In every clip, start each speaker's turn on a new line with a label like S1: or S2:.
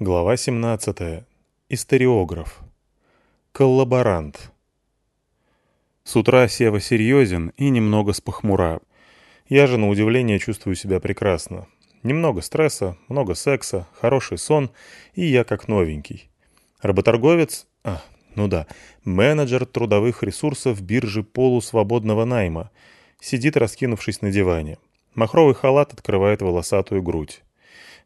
S1: Глава 17. Историограф. Коллаборант. С утра Сева серьезен и немного спохмура. Я же, на удивление, чувствую себя прекрасно. Немного стресса, много секса, хороший сон, и я как новенький. Работорговец, а, ну да, менеджер трудовых ресурсов биржи полусвободного найма, сидит, раскинувшись на диване. Махровый халат открывает волосатую грудь.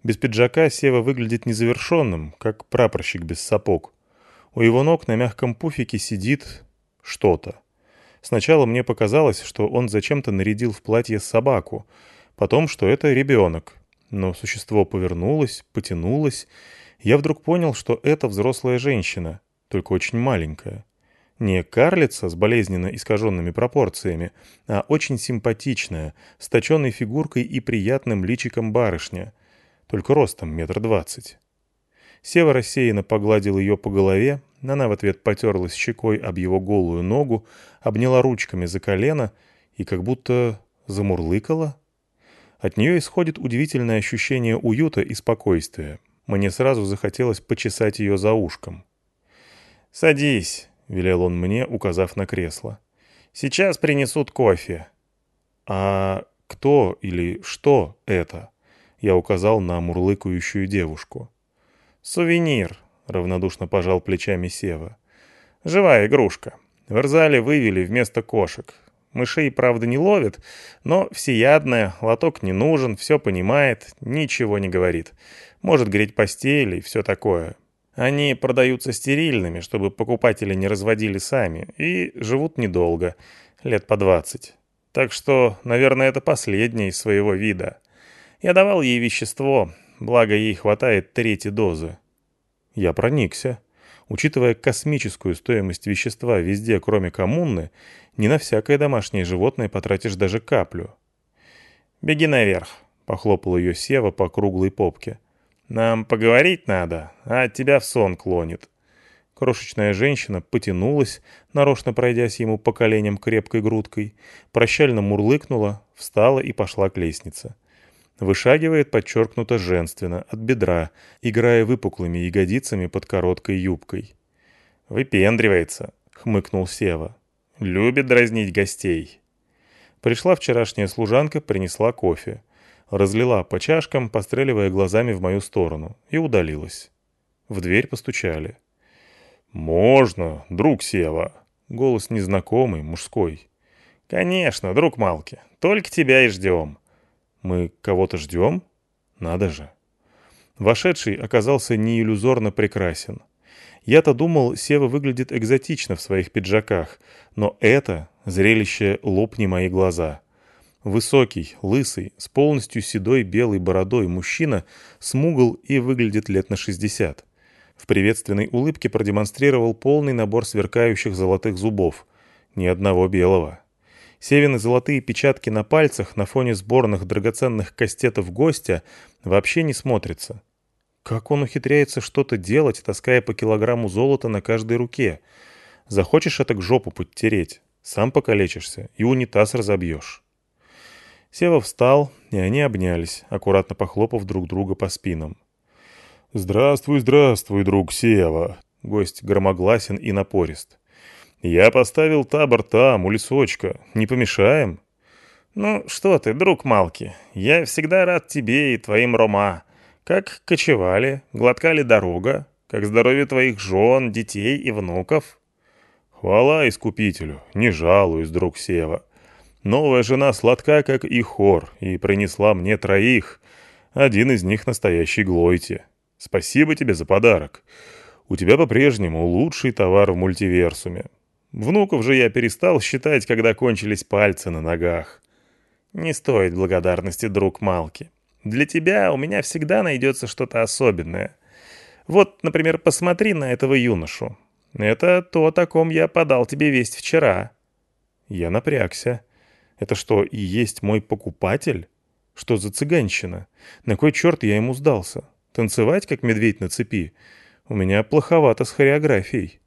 S1: Без пиджака Сева выглядит незавершенным, как прапорщик без сапог. У его ног на мягком пуфике сидит что-то. Сначала мне показалось, что он зачем-то нарядил в платье собаку, потом, что это ребенок. Но существо повернулось, потянулось. Я вдруг понял, что это взрослая женщина, только очень маленькая. Не карлица с болезненно искаженными пропорциями, а очень симпатичная, с точенной фигуркой и приятным личиком барышня — только ростом метр двадцать. Сева рассеянно погладил ее по голове, она в ответ потерлась щекой об его голую ногу, обняла ручками за колено и как будто замурлыкала. От нее исходит удивительное ощущение уюта и спокойствия. Мне сразу захотелось почесать ее за ушком.
S2: «Садись», — велел он мне, указав на кресло. «Сейчас принесут кофе».
S1: «А кто или что это?» Я указал на мурлыкающую девушку.
S2: «Сувенир», — равнодушно пожал плечами Сева. «Живая игрушка. В Эрзале вывели вместо кошек. Мышей, правда, не ловит, но всеядная, лоток не нужен, все понимает, ничего не говорит. Может греть постель и все такое. Они продаются стерильными, чтобы покупатели не разводили сами, и живут недолго, лет по двадцать. Так что, наверное, это последний своего вида. Я давал ей вещество, благо ей хватает третьей дозы.
S1: Я проникся. Учитывая космическую стоимость вещества везде, кроме коммуны, не на всякое домашнее животное потратишь даже каплю.
S2: «Беги наверх», — похлопал ее Сева по круглой попке. «Нам поговорить надо, а тебя в сон клонит».
S1: Крошечная женщина потянулась, нарочно пройдясь ему по коленям крепкой грудкой, прощально мурлыкнула, встала и пошла к лестнице. Вышагивает подчеркнуто женственно, от бедра, играя выпуклыми ягодицами под короткой юбкой.
S2: «Выпендривается», — хмыкнул Сева. «Любит дразнить гостей».
S1: Пришла вчерашняя служанка, принесла кофе. Разлила по чашкам, постреливая глазами в мою сторону, и удалилась. В дверь постучали.
S2: «Можно, друг Сева!»
S1: Голос незнакомый, мужской.
S2: «Конечно, друг Малки, только тебя и ждем.
S1: Мы кого-то ждем? Надо же. Вошедший оказался не иллюзорно прекрасен. Я-то думал, Сева выглядит экзотично в своих пиджаках, но это зрелище лопни мои глаза. Высокий, лысый, с полностью седой белой бородой мужчина смугл и выглядит лет на 60. В приветственной улыбке продемонстрировал полный набор сверкающих золотых зубов. Ни одного белого. Севины золотые печатки на пальцах на фоне сборных драгоценных кастетов гостя вообще не смотрятся. Как он ухитряется что-то делать, таская по килограмму золота на каждой руке? Захочешь это к жопу подтереть, сам покалечишься и унитаз разобьешь. Сева встал, и они обнялись, аккуратно похлопав друг друга по спинам.
S2: «Здравствуй, здравствуй, друг Сева!» Гость громогласен и напорист. «Я поставил табор там, у лесочка. Не помешаем?» «Ну что ты, друг Малки, я всегда рад тебе и твоим Рома. Как кочевали, гладкали дорога, как здоровье твоих жен, детей и внуков?»
S1: «Хвала искупителю, не жалуюсь, друг Сева. Новая жена сладка, как и хор, и принесла мне троих. Один из них настоящий Глойте. Спасибо тебе за подарок. У тебя по-прежнему лучший товар в мультиверсуме. Внуков же я перестал считать, когда кончились пальцы на ногах.
S2: Не стоит благодарности, друг Малки. Для тебя у меня всегда найдется что-то особенное. Вот, например, посмотри на этого юношу. Это то, о ком я подал тебе весть вчера.
S1: Я напрягся. Это что, и есть мой покупатель? Что за цыганщина? На кой черт я ему сдался? Танцевать, как медведь на цепи? У меня плоховато с хореографией.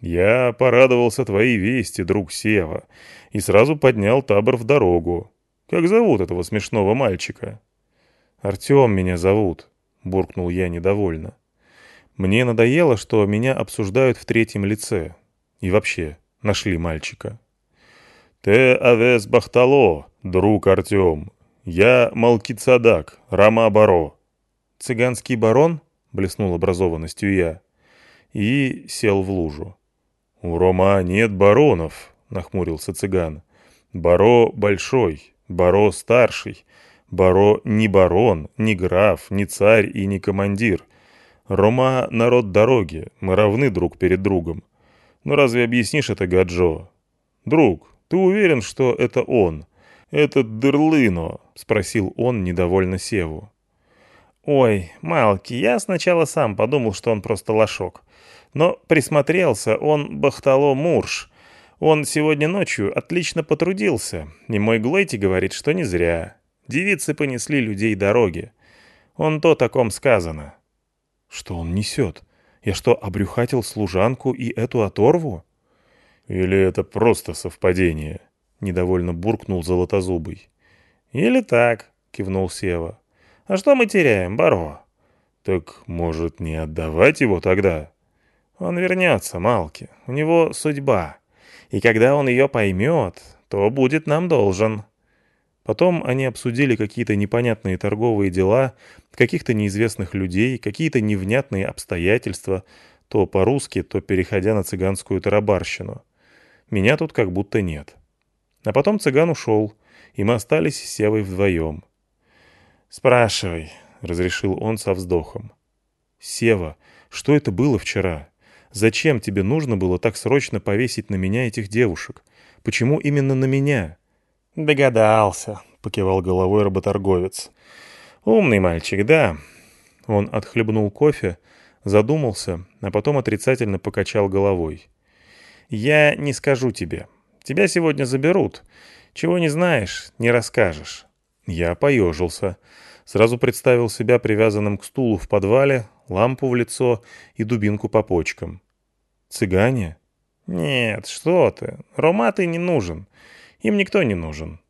S1: Я порадовался твоей вести, друг Сева, и сразу поднял табор в дорогу. Как зовут этого смешного мальчика?
S2: Артем меня зовут, буркнул я недовольно.
S1: Мне надоело, что меня обсуждают в третьем лице. И вообще, нашли мальчика.
S2: «Ты Авес Бахтало, друг Артем. Я Малкицадак, Рама Баро».
S1: «Цыганский барон?» — блеснул образованностью я. И сел в лужу.
S2: «У Рома нет баронов», — нахмурился цыган. «Баро большой, баро старший, баро не барон, не граф, не царь и не командир. Рома — народ дороги, мы равны друг перед другом. Но ну, разве объяснишь это Гаджо? Друг, ты уверен, что это он? Этот Дырлыно?» — спросил он недовольно Севу.
S3: «Ой, Малки, я сначала сам подумал, что он просто лошок. Но присмотрелся, он Бахтало Мурш. Он сегодня ночью отлично потрудился, и мой Глэти говорит, что не зря. Девицы понесли людей дороги. Он то таком сказано».
S1: «Что он несет? Я что, обрюхатил служанку и эту оторву?»
S2: «Или это просто совпадение?» — недовольно буркнул Золотозубый.
S3: «Или так», — кивнул Сева. А что мы теряем, Баро?»
S2: «Так, может, не отдавать его тогда?»
S3: «Он вернется, Малки. У него судьба. И когда он ее поймет, то будет нам должен».
S1: Потом они обсудили какие-то непонятные торговые дела, каких-то неизвестных людей, какие-то невнятные обстоятельства, то по-русски, то переходя на цыганскую тарабарщину. Меня тут как будто нет. А потом цыган ушел, и мы остались с Севой вдвоем.
S3: «Спрашивай», —
S1: разрешил он со вздохом. «Сева, что это было вчера? Зачем тебе нужно было так срочно повесить на меня этих девушек? Почему именно на меня?»
S3: «Догадался», — покивал головой работорговец. «Умный мальчик, да».
S1: Он отхлебнул кофе, задумался, а потом отрицательно покачал головой.
S3: «Я не скажу тебе. Тебя сегодня заберут. Чего не знаешь, не расскажешь.
S1: Я поежился. Сразу представил себя привязанным к стулу в подвале, лампу в лицо и дубинку по почкам. «Цыгане?»
S3: «Нет, что ты. Роматы не нужен. Им никто не нужен».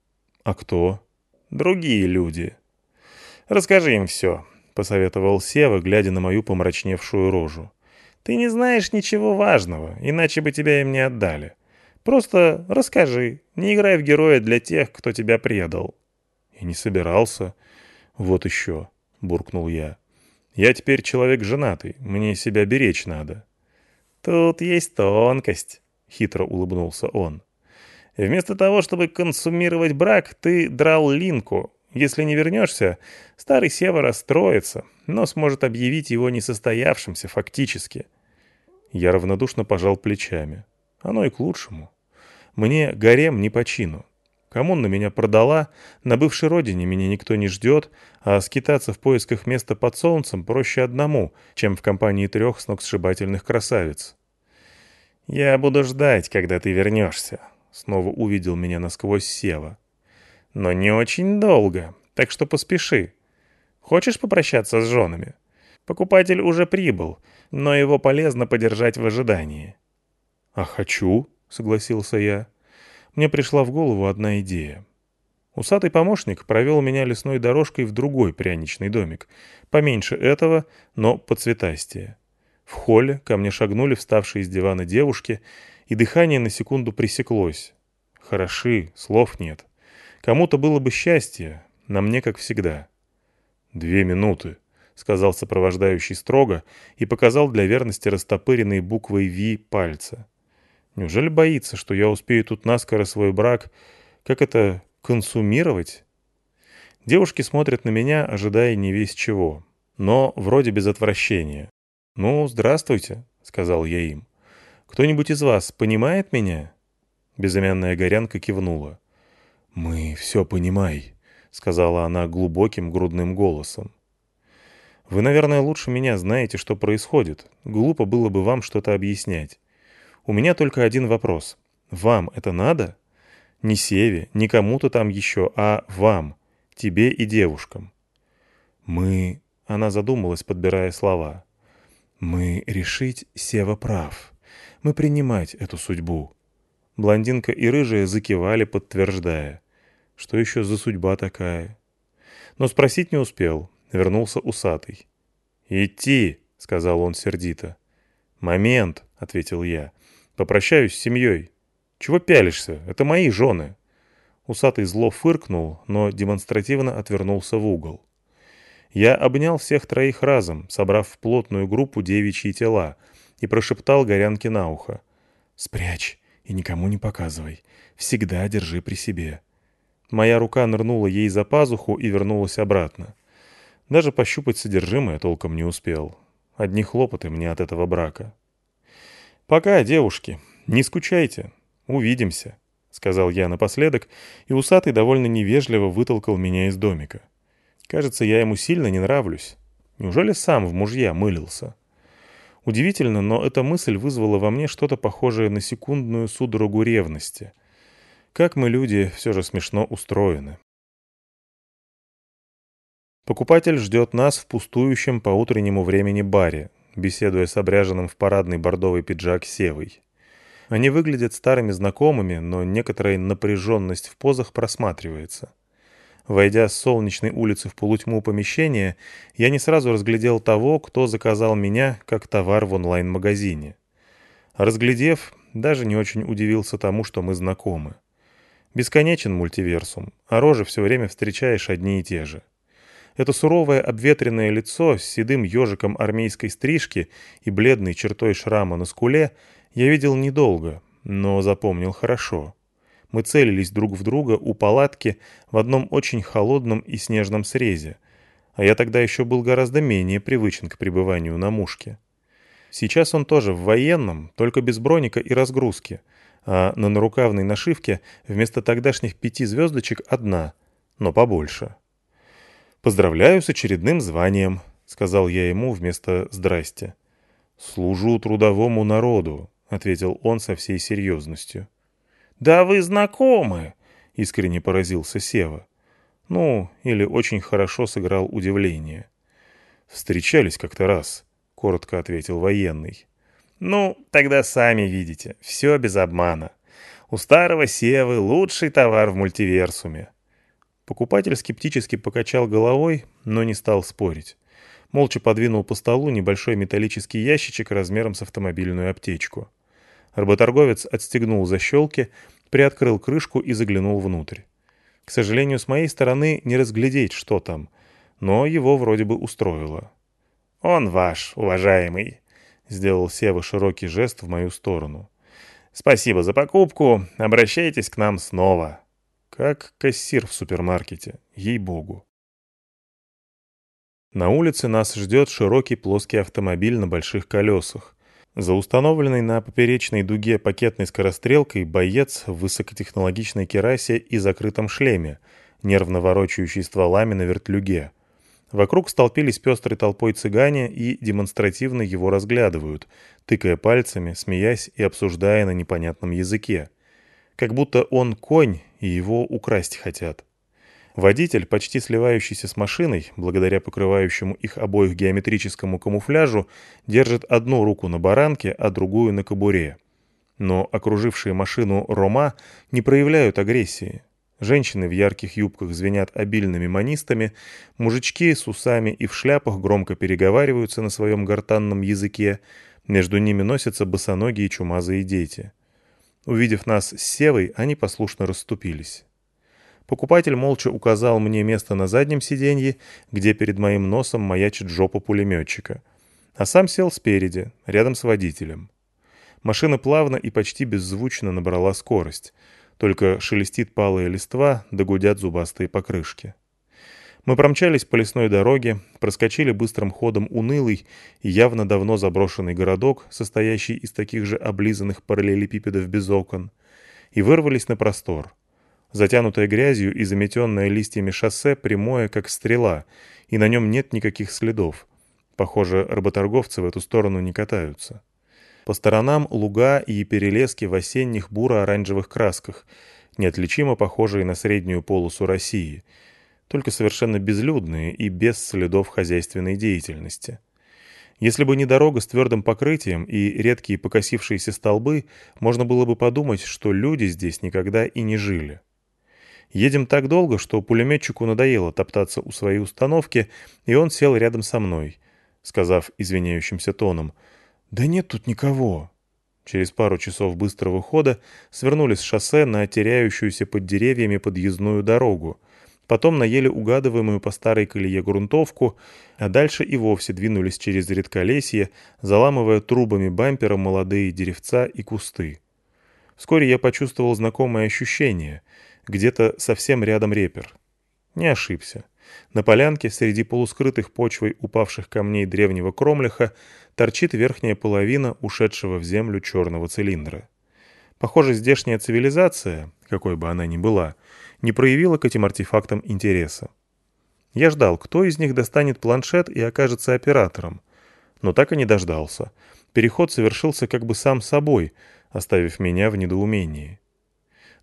S1: «А кто?»
S3: «Другие люди». «Расскажи им все», — посоветовал Сева, глядя на мою помрачневшую рожу. «Ты не знаешь ничего важного, иначе бы тебя им не отдали. Просто расскажи, не играй в героя для тех, кто тебя предал».
S1: «И не собирался. Вот еще», — буркнул я. «Я теперь человек женатый, мне себя беречь надо».
S3: «Тут есть тонкость», — хитро улыбнулся он. «Вместо того, чтобы консумировать брак, ты драл линку. Если не вернешься, старый Сева расстроится, но сможет объявить его несостоявшимся фактически».
S1: Я равнодушно пожал плечами. Оно и к лучшему. Мне гарем не по чину. Коммуна меня продала, на бывшей родине меня никто не ждет, а скитаться в поисках места под солнцем проще одному, чем в компании трех сногсшибательных красавиц.
S3: «Я буду ждать, когда ты вернешься», — снова увидел меня насквозь Сева. «Но не очень долго, так что поспеши. Хочешь попрощаться с женами? Покупатель уже прибыл, но его полезно подержать в ожидании».
S1: «А хочу», — согласился я мне пришла в голову одна идея. Усатый помощник провел меня лесной дорожкой в другой пряничный домик, поменьше этого, но поцветастее. В холле ко мне шагнули вставшие из дивана девушки, и дыхание на секунду пресеклось. Хороши, слов нет. Кому-то было бы счастье, на мне как всегда. «Две минуты», — сказал сопровождающий строго и показал для верности растопыренные буквой «Ви» пальца. Неужели боится, что я успею тут наскоро свой брак, как это, консумировать? Девушки смотрят на меня, ожидая не весь чего, но вроде без отвращения. «Ну, здравствуйте», — сказал я им. «Кто-нибудь из вас понимает меня?» Безымянная горянка кивнула. «Мы все понимай», — сказала она глубоким грудным голосом. «Вы, наверное, лучше меня знаете, что происходит. Глупо было бы вам что-то объяснять. У меня только один вопрос. Вам это надо? Не Севе, не кому-то там еще, а вам, тебе и девушкам. Мы... Она задумалась, подбирая слова. Мы решить Сева прав. Мы принимать эту судьбу. Блондинка и рыжая закивали, подтверждая. Что еще за судьба такая? Но спросить не успел. Вернулся усатый. «Идти!» — сказал он сердито. «Момент», — ответил я. «Попрощаюсь с семьей. Чего пялишься? Это мои жены». Усатый зло фыркнул, но демонстративно отвернулся в угол. Я обнял всех троих разом, собрав в плотную группу девичьи тела, и прошептал Горянке на ухо. «Спрячь и никому не показывай. Всегда держи при себе». Моя рука нырнула ей за пазуху и вернулась обратно. Даже пощупать содержимое толком не успел. Одни хлопоты мне от этого брака. «Пока, девушки. Не скучайте. Увидимся», — сказал я напоследок, и усатый довольно невежливо вытолкал меня из домика. Кажется, я ему сильно не нравлюсь. Неужели сам в мужья мылился? Удивительно, но эта мысль вызвала во мне что-то похожее на секундную судорогу ревности. Как мы, люди, все же смешно устроены. Покупатель ждет нас в пустующем по утреннему времени баре, беседуя с обряженным в парадный бордовый пиджак Севой. Они выглядят старыми знакомыми, но некоторая напряженность в позах просматривается. Войдя с солнечной улицы в полутьму помещения, я не сразу разглядел того, кто заказал меня как товар в онлайн-магазине. Разглядев, даже не очень удивился тому, что мы знакомы. Бесконечен мультиверсум, а рожи все время встречаешь одни и те же. Это суровое обветренное лицо с седым ежиком армейской стрижки и бледной чертой шрама на скуле я видел недолго, но запомнил хорошо. Мы целились друг в друга у палатки в одном очень холодном и снежном срезе, а я тогда еще был гораздо менее привычен к пребыванию на мушке. Сейчас он тоже в военном, только без броника и разгрузки, а на нарукавной нашивке вместо тогдашних пяти звездочек одна, но побольше. «Поздравляю с очередным званием», — сказал я ему вместо «здрасте». «Служу трудовому народу», — ответил он со всей серьезностью. «Да вы знакомы!» — искренне поразился Сева. Ну, или очень хорошо сыграл удивление. «Встречались как-то раз», — коротко ответил военный. «Ну, тогда сами видите, все без обмана. У старого Севы лучший товар в мультиверсуме». Покупатель скептически покачал головой, но не стал спорить. Молча подвинул по столу небольшой металлический ящичек размером с автомобильную аптечку. Работорговец отстегнул защелки, приоткрыл крышку и заглянул внутрь. К сожалению, с моей стороны не разглядеть, что там, но его вроде бы устроило. «Он ваш, уважаемый», — сделал Сева широкий жест в мою сторону. «Спасибо за покупку. Обращайтесь к нам снова». Как кассир в супермаркете, ей-богу. На улице нас ждет широкий плоский автомобиль на больших колесах. За установленной на поперечной дуге пакетной скорострелкой боец в высокотехнологичной керасе и закрытом шлеме, нервно ворочающий стволами на вертлюге. Вокруг столпились пестрой толпой цыгане и демонстративно его разглядывают, тыкая пальцами, смеясь и обсуждая на непонятном языке. Как будто он конь, и его украсть хотят. Водитель, почти сливающийся с машиной, благодаря покрывающему их обоих геометрическому камуфляжу, держит одну руку на баранке, а другую на кобуре. Но окружившие машину рома не проявляют агрессии. Женщины в ярких юбках звенят обильными манистами, мужички с усами и в шляпах громко переговариваются на своем гортанном языке, между ними носятся босоногие чумазые дети. Увидев нас с Севой, они послушно расступились. Покупатель молча указал мне место на заднем сиденье, где перед моим носом маячит жопа пулеметчика. А сам сел спереди, рядом с водителем. Машина плавно и почти беззвучно набрала скорость. Только шелестит палая листва, да гудят зубастые покрышки. Мы промчались по лесной дороге, проскочили быстрым ходом унылый и явно давно заброшенный городок, состоящий из таких же облизанных параллелепипедов без окон, и вырвались на простор — Затянутое грязью и заметенное листьями шоссе прямое, как стрела, и на нем нет никаких следов. Похоже, работорговцы в эту сторону не катаются. По сторонам луга и перелески в осенних буро-оранжевых красках, неотличимо похожие на среднюю полосу России, только совершенно безлюдные и без следов хозяйственной деятельности. Если бы не дорога с твердым покрытием и редкие покосившиеся столбы, можно было бы подумать, что люди здесь никогда и не жили. Едем так долго, что пулеметчику надоело топтаться у своей установки, и он сел рядом со мной. сказав извиняющимся тоном, «Да нет тут никого». Через пару часов быстрого хода свернули с шоссе на теряющуюся под деревьями подъездную дорогу, потом наели угадываемую по старой колее грунтовку, а дальше и вовсе двинулись через редколесье, заламывая трубами бампера молодые деревца и кусты. Вскоре я почувствовал знакомое ощущение. Где-то совсем рядом репер. Не ошибся. На полянке среди полускрытых почвой упавших камней древнего кромлиха торчит верхняя половина ушедшего в землю черного цилиндра. Похоже, здешняя цивилизация, какой бы она ни была, не проявила к этим артефактам интереса. Я ждал, кто из них достанет планшет и окажется оператором. Но так и не дождался. Переход совершился как бы сам собой, оставив меня в недоумении.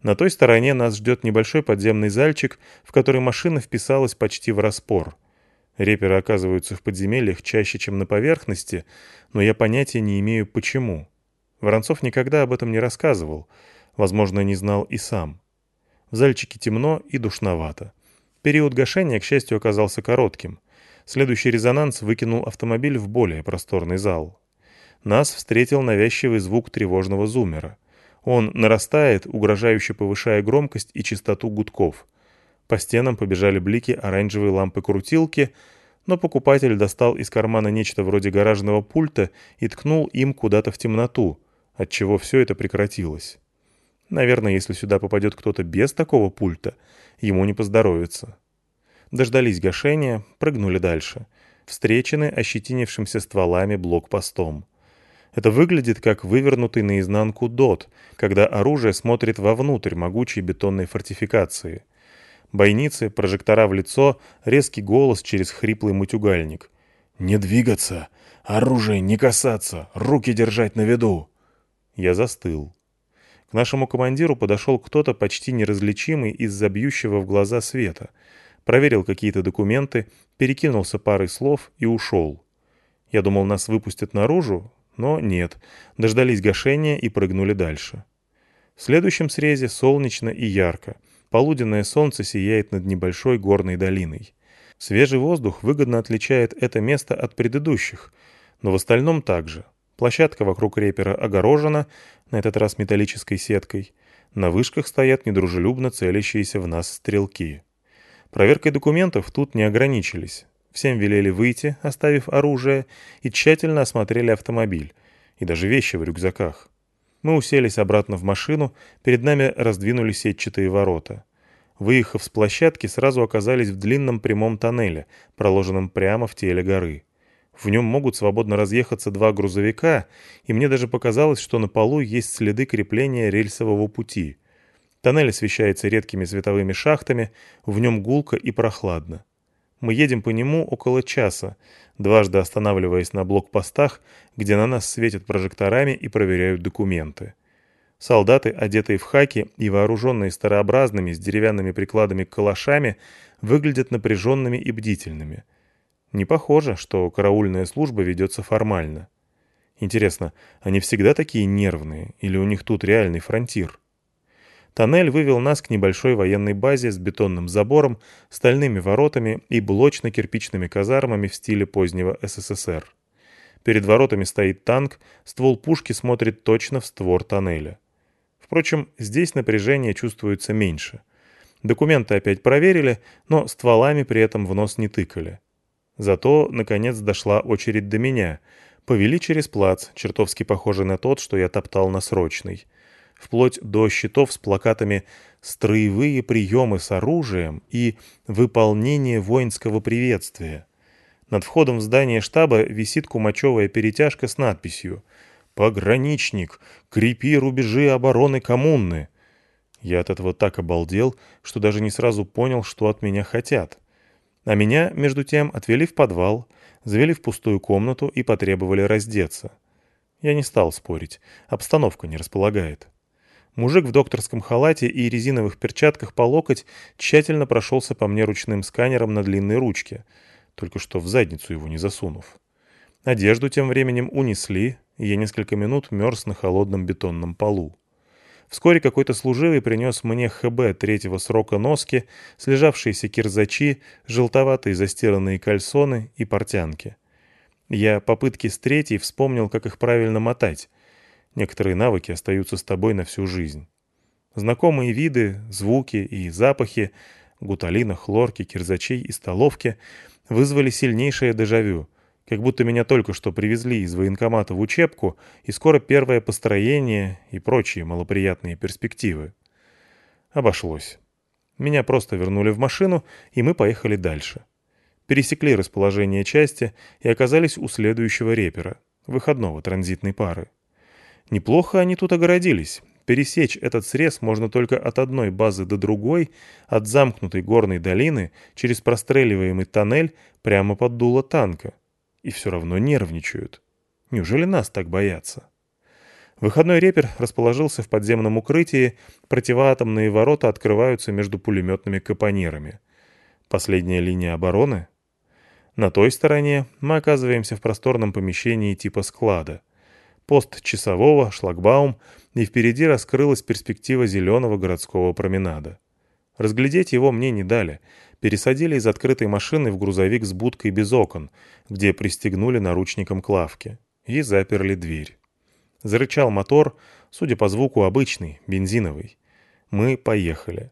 S1: На той стороне нас ждет небольшой подземный зальчик, в который машина вписалась почти в распор. Реперы оказываются в подземельях чаще, чем на поверхности, но я понятия не имею, почему. Воронцов никогда об этом не рассказывал, возможно, не знал и сам. В зальчике темно и душновато. Период гашения, к счастью, оказался коротким. Следующий резонанс выкинул автомобиль в более просторный зал. Нас встретил навязчивый звук тревожного зумера. Он нарастает, угрожающе повышая громкость и частоту гудков. По стенам побежали блики оранжевой лампы-крутилки, но покупатель достал из кармана нечто вроде гаражного пульта и ткнул им куда-то в темноту, отчего все это прекратилось. Наверное, если сюда попадет кто-то без такого пульта, ему не поздоровится. Дождались гашения, прыгнули дальше. Встречены ощетинившимся стволами блокпостом. Это выглядит как вывернутый наизнанку дот, когда оружие смотрит вовнутрь могучей бетонной фортификации. Бойницы, прожектора в лицо, резкий голос через хриплый мутюгальник. «Не двигаться! Оружие не касаться! Руки держать на виду!» Я застыл. К нашему командиру подошел кто-то почти неразличимый из-за бьющего в глаза света. Проверил какие-то документы, перекинулся парой слов и ушел. Я думал, нас выпустят наружу, но нет, дождались гашения и прыгнули дальше. В следующем срезе солнечно и ярко. Полуденное солнце сияет над небольшой горной долиной. Свежий воздух выгодно отличает это место от предыдущих, но в остальном также. Площадка вокруг репера огорожена, на этот раз металлической сеткой. На вышках стоят недружелюбно целящиеся в нас стрелки. Проверкой документов тут не ограничились. Всем велели выйти, оставив оружие, и тщательно осмотрели автомобиль, и даже вещи в рюкзаках. Мы уселись обратно в машину, перед нами раздвинули сетчатые ворота. Выехав с площадки, сразу оказались в длинном прямом тоннеле, проложенном прямо в теле горы. В нем могут свободно разъехаться два грузовика, и мне даже показалось, что на полу есть следы крепления рельсового пути. Тоннель освещается редкими световыми шахтами, в нем гулко и прохладно. Мы едем по нему около часа, дважды останавливаясь на блокпостах, где на нас светят прожекторами и проверяют документы. Солдаты, одетые в хаки и вооруженные старообразными с деревянными прикладами калашами, выглядят напряженными и бдительными. Не похоже, что караульная служба ведется формально. Интересно, они всегда такие нервные, или у них тут реальный фронтир? Тоннель вывел нас к небольшой военной базе с бетонным забором, стальными воротами и блочно-кирпичными казармами в стиле позднего СССР. Перед воротами стоит танк, ствол пушки смотрит точно в створ тоннеля. Впрочем, здесь напряжение чувствуется меньше. Документы опять проверили, но стволами при этом в нос не тыкали. Зато, наконец, дошла очередь до меня. Повели через плац, чертовски похожий на тот, что я топтал на срочный вплоть до щитов с плакатами «Строевые приемы с оружием» и «Выполнение воинского приветствия». Над входом в здание штаба висит кумачевая перетяжка с надписью «Пограничник, крепи рубежи обороны коммуны». Я от этого так обалдел, что даже не сразу понял, что от меня хотят. А меня, между тем, отвели в подвал, завели в пустую комнату и потребовали раздеться. Я не стал спорить, обстановка не располагает. Мужик в докторском халате и резиновых перчатках по локоть тщательно прошелся по мне ручным сканером на длинной ручке, только что в задницу его не засунув. Одежду тем временем унесли, и я несколько минут мерз на холодном бетонном полу. Вскоре какой-то служивый принес мне ХБ третьего срока носки, слежавшиеся кирзачи, желтоватые застиранные кальсоны и портянки. Я попытки с третьей вспомнил, как их правильно мотать. Некоторые навыки остаются с тобой на всю жизнь. Знакомые виды, звуки и запахи гуталина, хлорки, кирзачей и столовки вызвали сильнейшее дежавю, как будто меня только что привезли из военкомата в учебку, и скоро первое построение и прочие малоприятные перспективы. Обошлось. Меня просто вернули в машину, и мы поехали дальше. Пересекли расположение части и оказались у следующего репера, выходного транзитной пары. Неплохо они тут огородились. Пересечь этот срез можно только от одной базы до другой, от замкнутой горной долины через простреливаемый тоннель прямо под дуло танка. И все равно нервничают. Неужели нас так боятся? Выходной репер расположился в подземном укрытии, противоатомные ворота открываются между пулеметными капонирами. Последняя линия обороны? На той стороне мы оказываемся в просторном помещении типа склада. Пост часового, шлагбаум, и впереди раскрылась перспектива зеленого городского променада. Разглядеть его мне не дали. Пересадили из открытой машины в грузовик с будкой без окон, где пристегнули наручником к лавке, и заперли дверь. Зарычал мотор, судя по звуку, обычный, бензиновый. Мы поехали.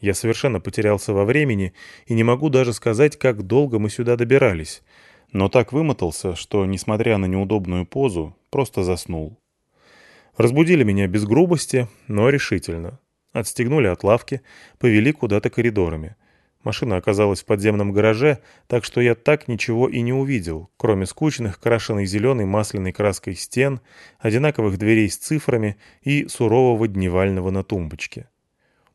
S1: Я совершенно потерялся во времени и не могу даже сказать, как долго мы сюда добирались. Но так вымотался, что, несмотря на неудобную позу, просто заснул. Разбудили меня без грубости, но решительно. Отстегнули от лавки, повели куда-то коридорами. Машина оказалась в подземном гараже, так что я так ничего и не увидел, кроме скучных, крашенной зеленой масляной краской стен, одинаковых дверей с цифрами и сурового дневального на тумбочке.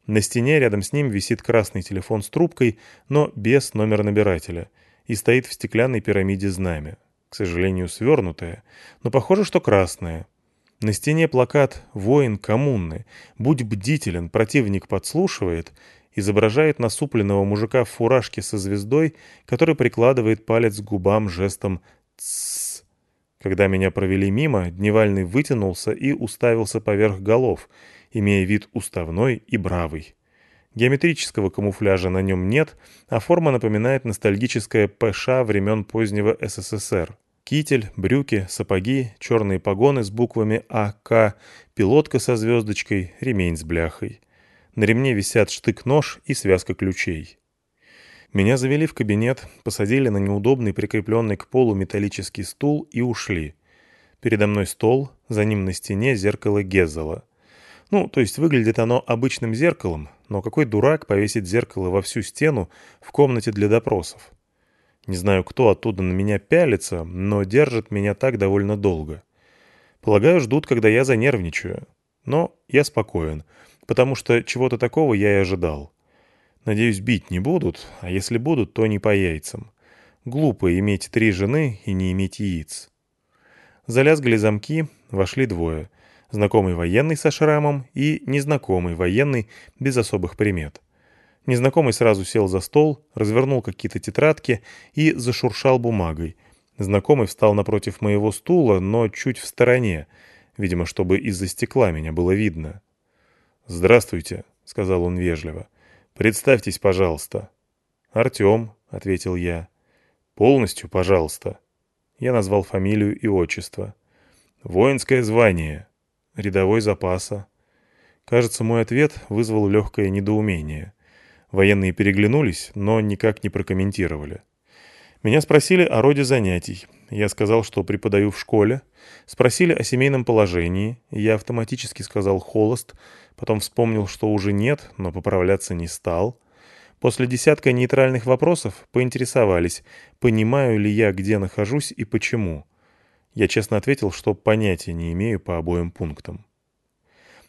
S1: На стене рядом с ним висит красный телефон с трубкой, но без номера набирателя, и стоит в стеклянной пирамиде знамя. К сожалению, свернутое, но похоже, что красное. На стене плакат «Воин коммуны. Будь бдителен, противник подслушивает» изображает насупленного мужика в фуражке со звездой, который прикладывает палец к губам жестом «Тссс». Когда меня провели мимо, Дневальный вытянулся и уставился поверх голов, имея вид уставной и бравый. Геометрического камуфляжа на нем нет, а форма напоминает ностальгическое ПШ времен позднего СССР. Китель, брюки, сапоги, черные погоны с буквами АК, пилотка со звездочкой, ремень с бляхой. На ремне висят штык-нож и связка ключей. Меня завели в кабинет, посадили на неудобный прикрепленный к полу металлический стул и ушли. Передо мной стол, за ним на стене зеркало Гезела. Ну, то есть выглядит оно обычным зеркалом, но какой дурак повесит зеркало во всю стену в комнате для допросов? Не знаю, кто оттуда на меня пялится, но держит меня так довольно долго. Полагаю, ждут, когда я занервничаю. Но я спокоен — потому что чего-то такого я и ожидал. Надеюсь, бить не будут, а если будут, то не по яйцам. Глупо иметь три жены и не иметь яиц. Залязгали замки, вошли двое. Знакомый военный со шрамом и незнакомый военный без особых примет. Незнакомый сразу сел за стол, развернул какие-то тетрадки и зашуршал бумагой. Знакомый встал напротив моего стула, но чуть в стороне, видимо, чтобы из-за стекла меня было видно. «Здравствуйте», — сказал он вежливо. «Представьтесь, пожалуйста». «Артем», — ответил я. «Полностью, пожалуйста». Я назвал фамилию и отчество. «Воинское звание. Рядовой запаса». Кажется, мой ответ вызвал легкое недоумение. Военные переглянулись, но никак не прокомментировали. Меня спросили о роде занятий. Я сказал, что преподаю в школе. Спросили о семейном положении. Я автоматически сказал «холост», потом вспомнил, что уже нет, но поправляться не стал. После десятка нейтральных вопросов поинтересовались, понимаю ли я, где нахожусь и почему. Я честно ответил, что понятия не имею по обоим пунктам.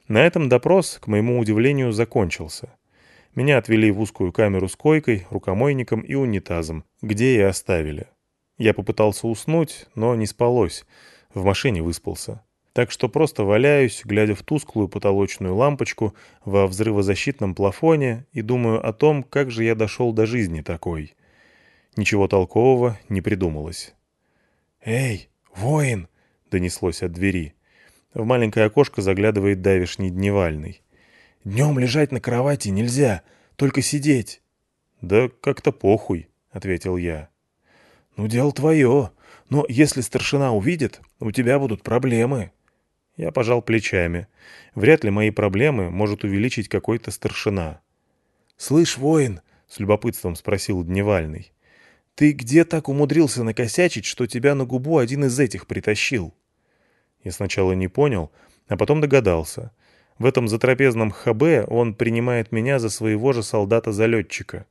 S1: На этом допрос, к моему удивлению, закончился. Меня отвели в узкую камеру с койкой, рукомойником и унитазом, где и оставили. Я попытался уснуть, но не спалось. В машине выспался. Так что просто валяюсь, глядя в тусклую потолочную лампочку во взрывозащитном плафоне и думаю о том, как же я дошел до жизни такой. Ничего толкового не придумалось. «Эй, воин!» — донеслось от двери. В маленькое окошко заглядывает давишний дневальный. Днем лежать на кровати нельзя, только сидеть». «Да как-то похуй», — ответил я. «Ну, дело твое.
S2: Но если старшина увидит, у тебя будут проблемы».
S3: Я пожал плечами. Вряд ли мои проблемы может увеличить какой-то старшина.
S2: «Слышь, воин», — с любопытством спросил Дневальный, — «ты где так умудрился накосячить, что тебя на губу один из этих притащил?»
S3: Я сначала не понял, а потом догадался. В этом затрапезном ХБ он принимает меня за своего же солдата-залетчика.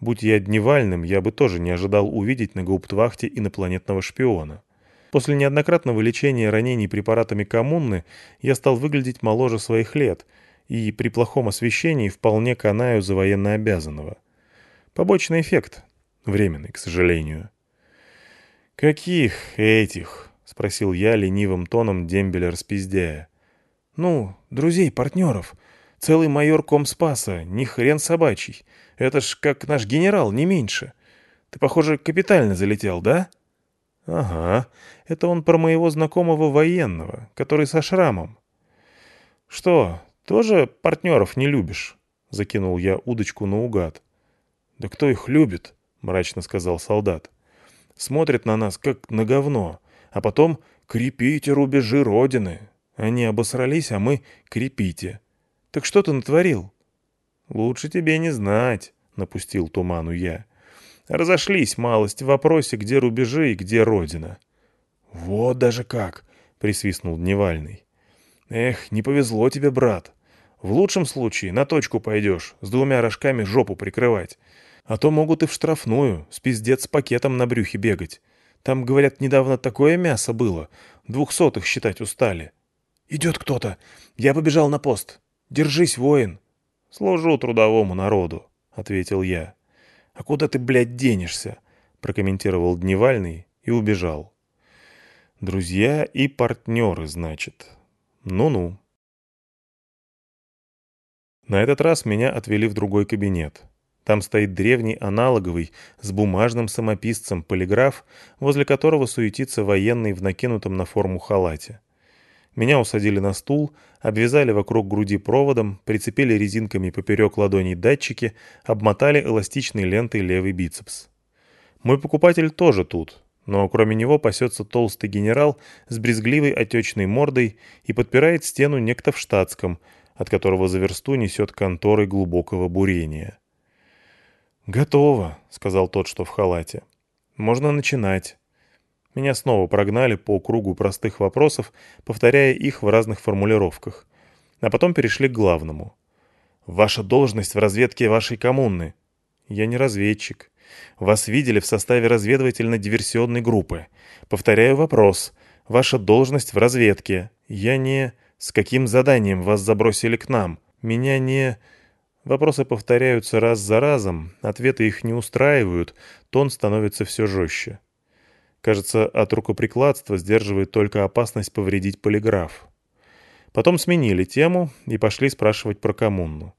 S3: Будь я дневальным, я бы тоже не ожидал увидеть на гауптвахте инопланетного шпиона. После неоднократного лечения ранений препаратами коммуны я стал выглядеть моложе своих лет и при плохом освещении вполне канаю за военнообязанного. Побочный эффект. Временный, к сожалению.
S2: «Каких этих?» — спросил я ленивым тоном дембеля распиздяя. «Ну, друзей, партнеров. Целый майор Комспаса, ни хрен собачий. Это ж как наш генерал, не меньше. Ты, похоже, капитально залетел, да?»
S3: «Ага, это он про моего знакомого военного, который со шрамом». «Что, тоже партнеров не любишь?» — закинул я удочку наугад.
S2: «Да кто их любит?» — мрачно сказал солдат. «Смотрят на нас, как на говно, а потом крепите рубежи Родины. Они обосрались, а мы крепите. Так что ты натворил?»
S3: «Лучше тебе не знать», — напустил туману я. Разошлись малость в вопросе, где рубежи и где родина.
S2: «Вот даже как!» — присвистнул Дневальный. «Эх, не повезло тебе, брат. В лучшем случае на точку пойдешь, с двумя рожками жопу прикрывать. А то могут и в штрафную, с пиздец пакетом на брюхе бегать. Там, говорят, недавно такое мясо было. Двухсотых считать устали. Идет кто-то. Я побежал на пост. Держись, воин.
S3: Служу трудовому народу, — ответил я.
S2: «А куда ты, блядь, денешься?» — прокомментировал Дневальный и убежал.
S3: «Друзья и партнеры, значит. Ну-ну». На этот раз меня отвели в другой кабинет. Там стоит древний аналоговый с бумажным самописцем полиграф, возле которого суетится военный в накинутом на форму халате. Меня усадили на стул, обвязали вокруг груди проводом, прицепили резинками поперек ладоней датчики, обмотали эластичной лентой левый бицепс. Мой покупатель тоже тут, но кроме него пасется толстый генерал с брезгливой отечной мордой и подпирает стену некто в штатском, от которого за версту несет конторой глубокого бурения.
S2: «Готово», — сказал тот, что в халате. «Можно начинать».
S3: Меня снова прогнали по кругу простых вопросов, повторяя их в разных формулировках. А потом перешли к главному.
S2: «Ваша должность в разведке вашей коммуны».
S3: «Я не разведчик».
S2: «Вас видели в составе разведывательно-диверсионной группы. Повторяю вопрос. Ваша должность в разведке».
S3: «Я не...»
S2: «С каким заданием вас забросили к нам?»
S3: «Меня не...» Вопросы повторяются раз за разом, ответы их не устраивают, тон становится все жестче. Кажется, от рукоприкладства сдерживает только опасность повредить полиграф. Потом сменили тему и пошли спрашивать про коммуну.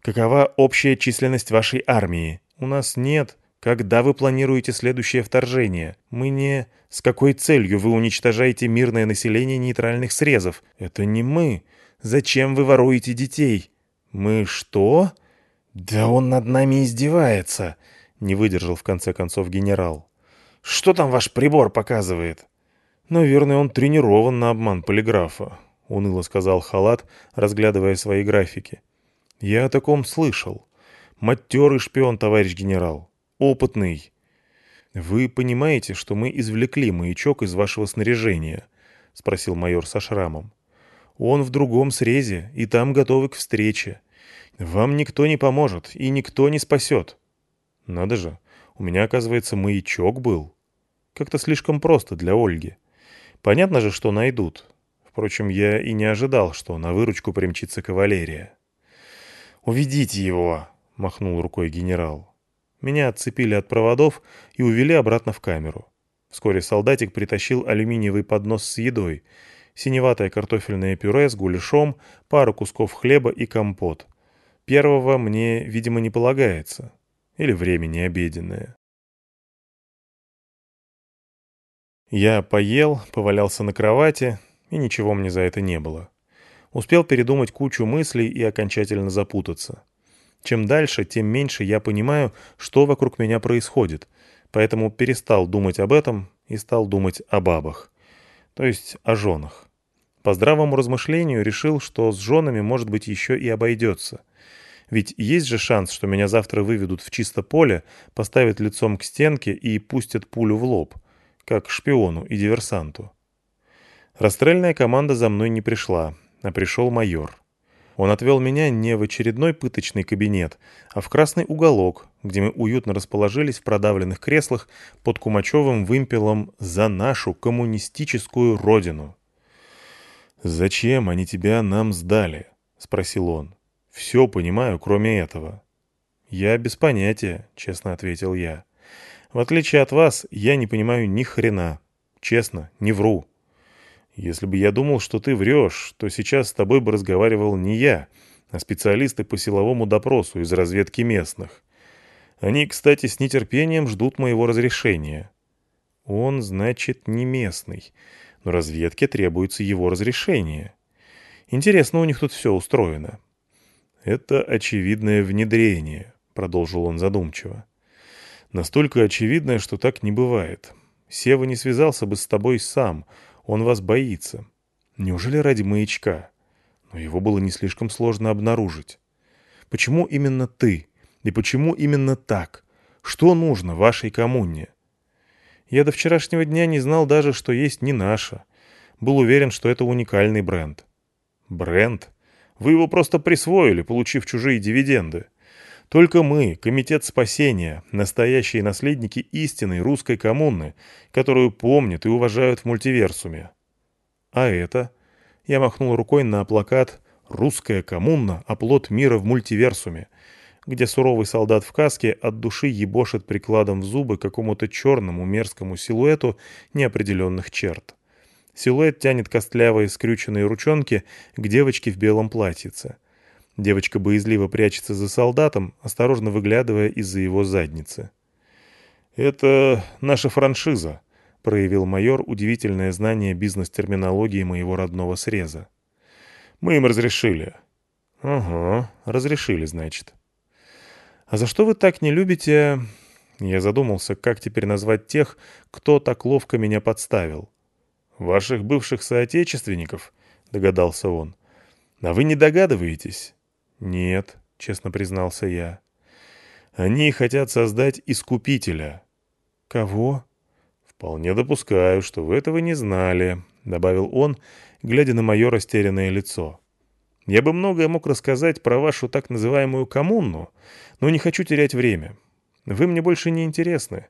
S2: «Какова общая численность вашей армии?»
S3: «У нас нет. Когда вы планируете следующее вторжение?
S2: Мы не... С какой целью вы уничтожаете мирное население нейтральных срезов?
S3: Это не мы. Зачем вы воруете детей?»
S2: «Мы что?»
S3: «Да он над нами издевается», — не выдержал в конце концов генерал.
S2: Что там ваш прибор показывает?»
S3: «Наверное, он тренирован на обман полиграфа», — уныло сказал Халат, разглядывая свои графики. «Я о таком слышал. Матерый шпион, товарищ генерал. Опытный». «Вы понимаете, что мы извлекли маячок из вашего снаряжения?» — спросил майор со шрамом. «Он в другом срезе, и там готовы к встрече. Вам никто не поможет, и никто не спасет». «Надо же, у меня, оказывается, маячок был. Как-то слишком просто для Ольги. Понятно же, что найдут. Впрочем, я и не ожидал, что на выручку примчится кавалерия.
S2: «Уведите его!» — махнул рукой генерал.
S3: Меня отцепили от проводов и увели обратно в камеру. Вскоре солдатик притащил алюминиевый поднос с едой, синеватое картофельное пюре с гуляшом, пару кусков хлеба и компот. Первого мне, видимо, не полагается. Или времени обеденное. Я поел, повалялся на кровати, и ничего мне за это не было. Успел передумать кучу мыслей и окончательно запутаться. Чем дальше, тем меньше я понимаю, что вокруг меня происходит, поэтому перестал думать об этом
S1: и стал думать о бабах, то есть о женах. По здравому размышлению решил, что с женами, может быть, еще и обойдется. Ведь есть же шанс, что меня завтра выведут в чисто поле, поставят лицом к стенке и пустят пулю в лоб, как шпиону и диверсанту. Расстрельная команда за мной не пришла, а пришел майор. Он отвел меня не в очередной пыточный кабинет, а в красный уголок, где мы уютно расположились в продавленных креслах под Кумачевым вымпелом «За нашу коммунистическую родину». «Зачем они тебя нам сдали?» — спросил он. Все понимаю, кроме этого». «Я без понятия», — честно ответил я. «В отличие от вас, я не понимаю ни хрена. Честно, не вру. Если бы я думал, что ты врешь, то сейчас с тобой бы разговаривал не я, а специалисты по силовому допросу из разведки местных. Они, кстати, с нетерпением ждут моего разрешения». «Он, значит, не местный, но разведке требуется его разрешение. Интересно у них тут все устроено». «Это очевидное внедрение», — продолжил он задумчиво. «Настолько очевидное, что так не бывает. Сева не связался бы с тобой сам, он вас боится. Неужели ради маячка? Но его было не слишком сложно обнаружить. Почему именно ты? И почему именно так? Что нужно вашей коммуне?» Я до вчерашнего дня не знал даже, что есть не наша. Был уверен, что это уникальный бренд. Бренд? Вы его просто присвоили, получив чужие дивиденды. Только мы, Комитет спасения, настоящие наследники истинной русской коммуны, которую помнят и уважают в мультиверсуме. А это? Я махнул рукой на плакат «Русская коммуна. Оплот мира в мультиверсуме», где суровый солдат в каске от души ебошит прикладом в зубы какому-то черному мерзкому силуэту неопределенных черт. Силуэт тянет костлявые скрюченные ручонки к девочке в белом платьице. Девочка боязливо прячется за солдатом, осторожно выглядывая из-за его задницы. «Это наша франшиза», — проявил майор удивительное знание бизнес-терминологии моего родного среза. «Мы им разрешили». «Ага, разрешили, значит». «А за что вы так не любите...» Я задумался, как теперь назвать тех, кто так ловко меня подставил. «Ваших бывших соотечественников?» — догадался он. «А вы не догадываетесь?» «Нет», — честно признался я. «Они хотят создать искупителя». «Кого?» «Вполне допускаю, что вы этого не знали», — добавил он, глядя на мое растерянное лицо. «Я бы многое мог рассказать про вашу так называемую коммуну, но не хочу терять время. Вы мне больше не интересны.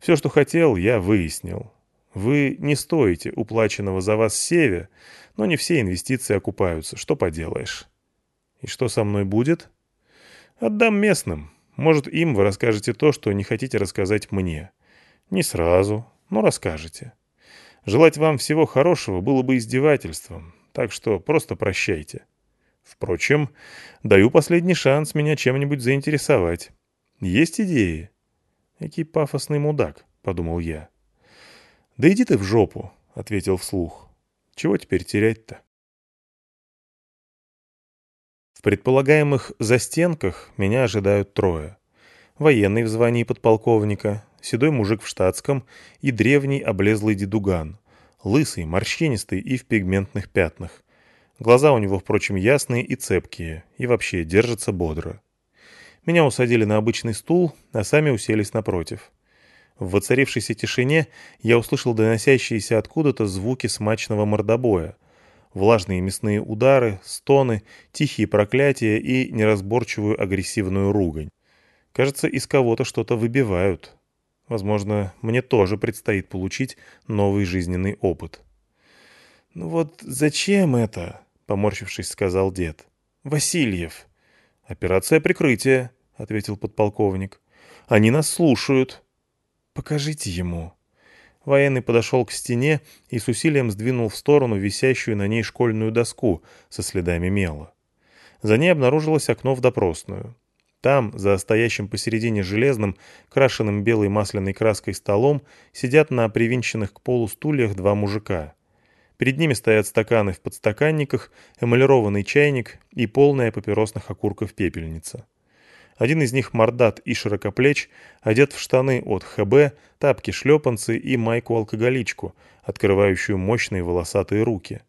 S1: Все, что хотел, я выяснил. Вы не стоите уплаченного за вас севе, но не все инвестиции окупаются, что поделаешь. И что со мной будет? Отдам местным. Может, им вы расскажете то, что не хотите рассказать мне. Не сразу, но расскажете. Желать вам всего хорошего было бы издевательством, так что просто прощайте. Впрочем, даю последний шанс меня чем-нибудь заинтересовать. Есть идеи? Какий пафосный мудак, подумал я. «Да иди ты в жопу», — ответил вслух. «Чего теперь терять-то?» В предполагаемых застенках меня ожидают трое. Военный в звании подполковника, седой мужик в штатском и древний облезлый дедуган. Лысый, морщинистый и в пигментных пятнах. Глаза у него, впрочем, ясные и цепкие, и вообще держатся бодро. Меня усадили на обычный стул, а сами уселись напротив. В воцарившейся тишине я услышал доносящиеся откуда-то звуки смачного мордобоя. Влажные мясные удары, стоны, тихие проклятия и неразборчивую агрессивную ругань. Кажется, из кого-то что-то выбивают. Возможно, мне тоже предстоит получить новый жизненный опыт. «Ну вот зачем это?» — поморщившись, сказал дед. «Васильев». «Операция прикрытия», — ответил подполковник. «Они нас слушают». «Покажите ему». Военный подошел к стене и с усилием сдвинул в сторону висящую на ней школьную доску со следами мела. За ней обнаружилось окно в допросную. Там, за стоящим посередине железным, крашенным белой масляной краской столом, сидят на привинченных к полу стульях два мужика. Перед ними стоят стаканы в подстаканниках, эмалированный чайник и полная папиросных окурков пепельница. Один из них мордат и широкоплеч, одет в штаны от ХБ, тапки-шлепанцы и майку-алкоголичку, открывающую мощные волосатые руки.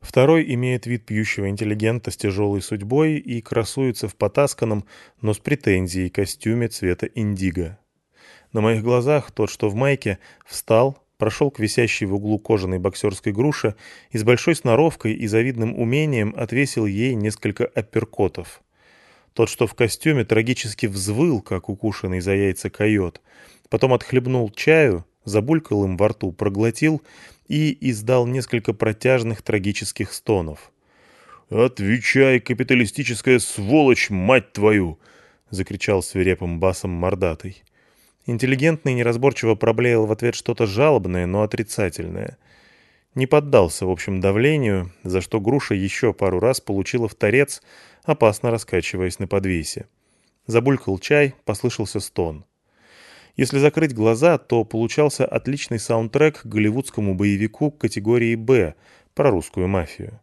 S1: Второй имеет вид пьющего интеллигента с тяжелой судьбой и красуется в потасканном, но с претензией костюме цвета индиго. На моих глазах тот, что в майке, встал, прошел к висящей в углу кожаной боксерской груше и с большой сноровкой и завидным умением отвесил ей несколько апперкотов. Тот, что в костюме, трагически взвыл, как укушенный за яйца койот, потом отхлебнул чаю, забулькал им во рту, проглотил и издал несколько протяжных трагических стонов. «Отвечай, капиталистическая сволочь, мать твою!» — закричал свирепым басом мордатый. Интеллигентный неразборчиво проблеял в ответ что-то жалобное, но отрицательное. Не поддался, в общем, давлению, за что груша еще пару раз получила в торец, опасно раскачиваясь на подвесе. Забулькал чай, послышался стон. Если закрыть глаза, то получался отличный саундтрек голливудскому боевику категории «Б» про русскую мафию.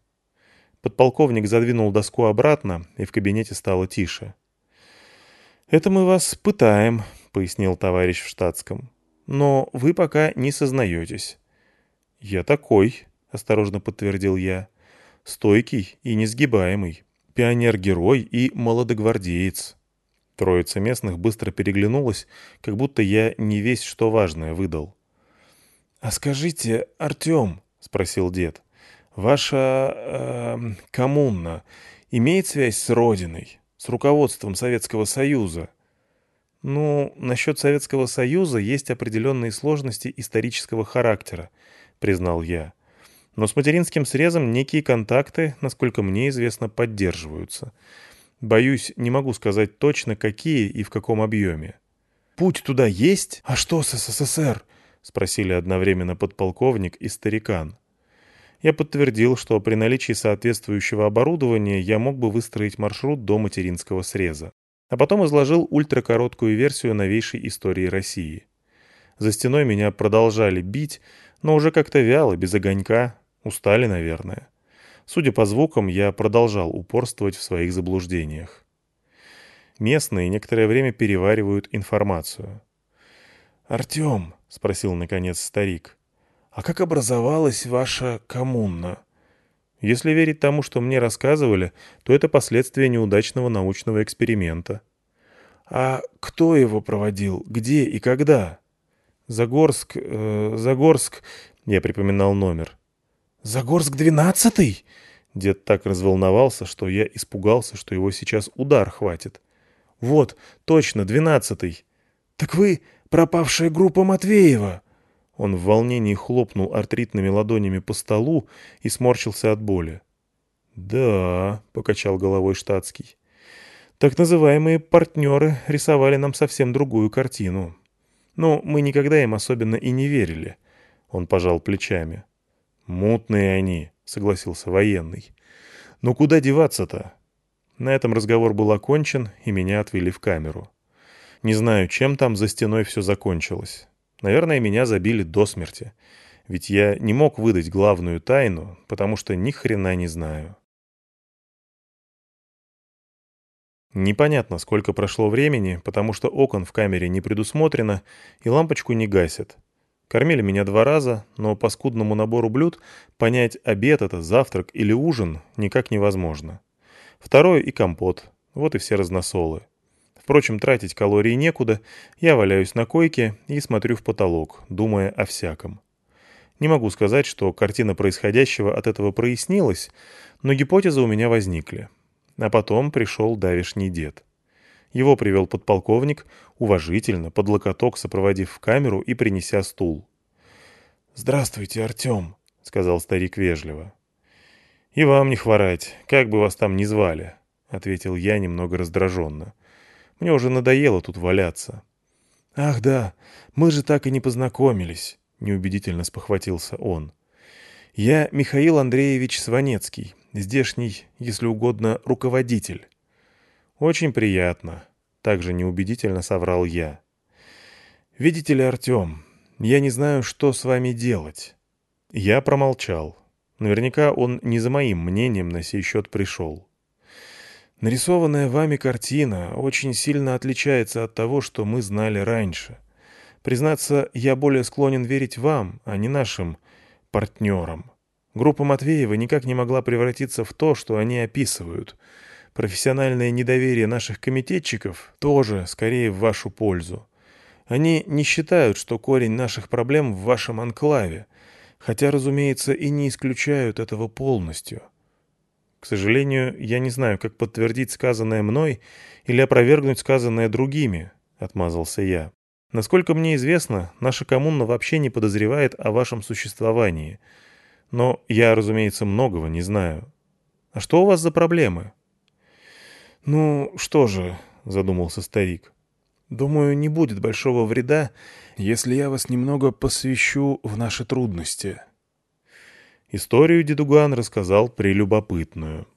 S1: Подполковник задвинул доску обратно, и в кабинете стало тише. «Это мы вас пытаем», — пояснил товарищ в штатском. «Но вы пока не сознаетесь». «Я такой», — осторожно подтвердил я. «Стойкий и несгибаемый. Пионер-герой и молодогвардеец». Троица местных быстро переглянулась, как будто я не весь что важное выдал. «А скажите, Артем», — спросил дед, — «ваша э, коммуна имеет связь с Родиной, с руководством Советского Союза?» «Ну, насчет Советского Союза есть определенные сложности исторического характера», — признал я. «Но с материнским срезом некие контакты, насколько мне известно, поддерживаются. Боюсь, не могу сказать точно, какие и в каком объеме». «Путь туда есть? А что с СССР?» — спросили одновременно подполковник и старикан. Я подтвердил, что при наличии соответствующего оборудования я мог бы выстроить маршрут до материнского среза а потом изложил ультракороткую версию новейшей истории России. За стеной меня продолжали бить, но уже как-то вяло, без огонька, устали, наверное. Судя по звукам, я продолжал упорствовать в своих заблуждениях. Местные некоторое время переваривают информацию. «Артем», — спросил наконец старик, — «а как образовалась ваша коммуна?» Если верить тому, что мне рассказывали, то это последствия неудачного научного эксперимента. А кто его проводил? Где и когда? Загорск... Э, Загорск... Я припоминал номер. «Загорск двенадцатый?» Дед так разволновался, что я испугался, что его сейчас удар хватит. «Вот, точно, двенадцатый. Так вы пропавшая группа Матвеева!» Он в волнении хлопнул артритными ладонями по столу и сморщился от боли. «Да», — покачал головой штатский. «Так называемые партнеры рисовали нам совсем другую картину. Но мы никогда им особенно и не верили». Он пожал плечами. «Мутные они», — согласился военный. «Но куда деваться-то?» На этом разговор был окончен, и меня отвели в камеру. Не знаю, чем там за стеной все закончилось. Наверное, меня забили до смерти. Ведь я не мог выдать главную тайну, потому что ни хрена не знаю. Непонятно, сколько прошло времени, потому что окон в камере не предусмотрено и лампочку не гасят. Кормили меня два раза, но по скудному набору блюд понять, обед это, завтрак или ужин, никак невозможно. Второе и компот. Вот и все разносолы. Впрочем, тратить калории некуда, я валяюсь на койке и смотрю в потолок, думая о всяком. Не могу сказать, что картина происходящего от этого прояснилась, но гипотезы у меня возникли. А потом пришел давишний дед. Его привел подполковник, уважительно, под локоток сопроводив в камеру и принеся стул. «Здравствуйте, Артем», — сказал старик вежливо. «И вам не хворать, как бы вас там ни звали», — ответил я немного раздраженно. Мне уже надоело тут валяться. «Ах да, мы же так и не познакомились», — неубедительно спохватился он. «Я Михаил Андреевич Сванецкий, здешний, если угодно, руководитель». «Очень приятно», — также неубедительно соврал я. «Видите ли, Артем, я не знаю, что с вами делать». Я промолчал. Наверняка он не за моим мнением на сей счет пришел. Нарисованная вами картина очень сильно отличается от того, что мы знали раньше. Признаться, я более склонен верить вам, а не нашим партнерам. Группа Матвеева никак не могла превратиться в то, что они описывают. Профессиональное недоверие наших комитетчиков тоже скорее в вашу пользу. Они не считают, что корень наших проблем в вашем анклаве, хотя, разумеется, и не исключают этого полностью. К сожалению, я не знаю, как подтвердить сказанное мной или опровергнуть сказанное другими, — отмазался я. Насколько мне известно, наша коммуна вообще не подозревает о вашем существовании. Но я, разумеется, многого не знаю. А что у вас за проблемы? Ну, что же, — задумался старик. Думаю, не будет большого вреда, если я вас немного посвящу в наши трудности. Историю Дедуган рассказал прелюбопытную.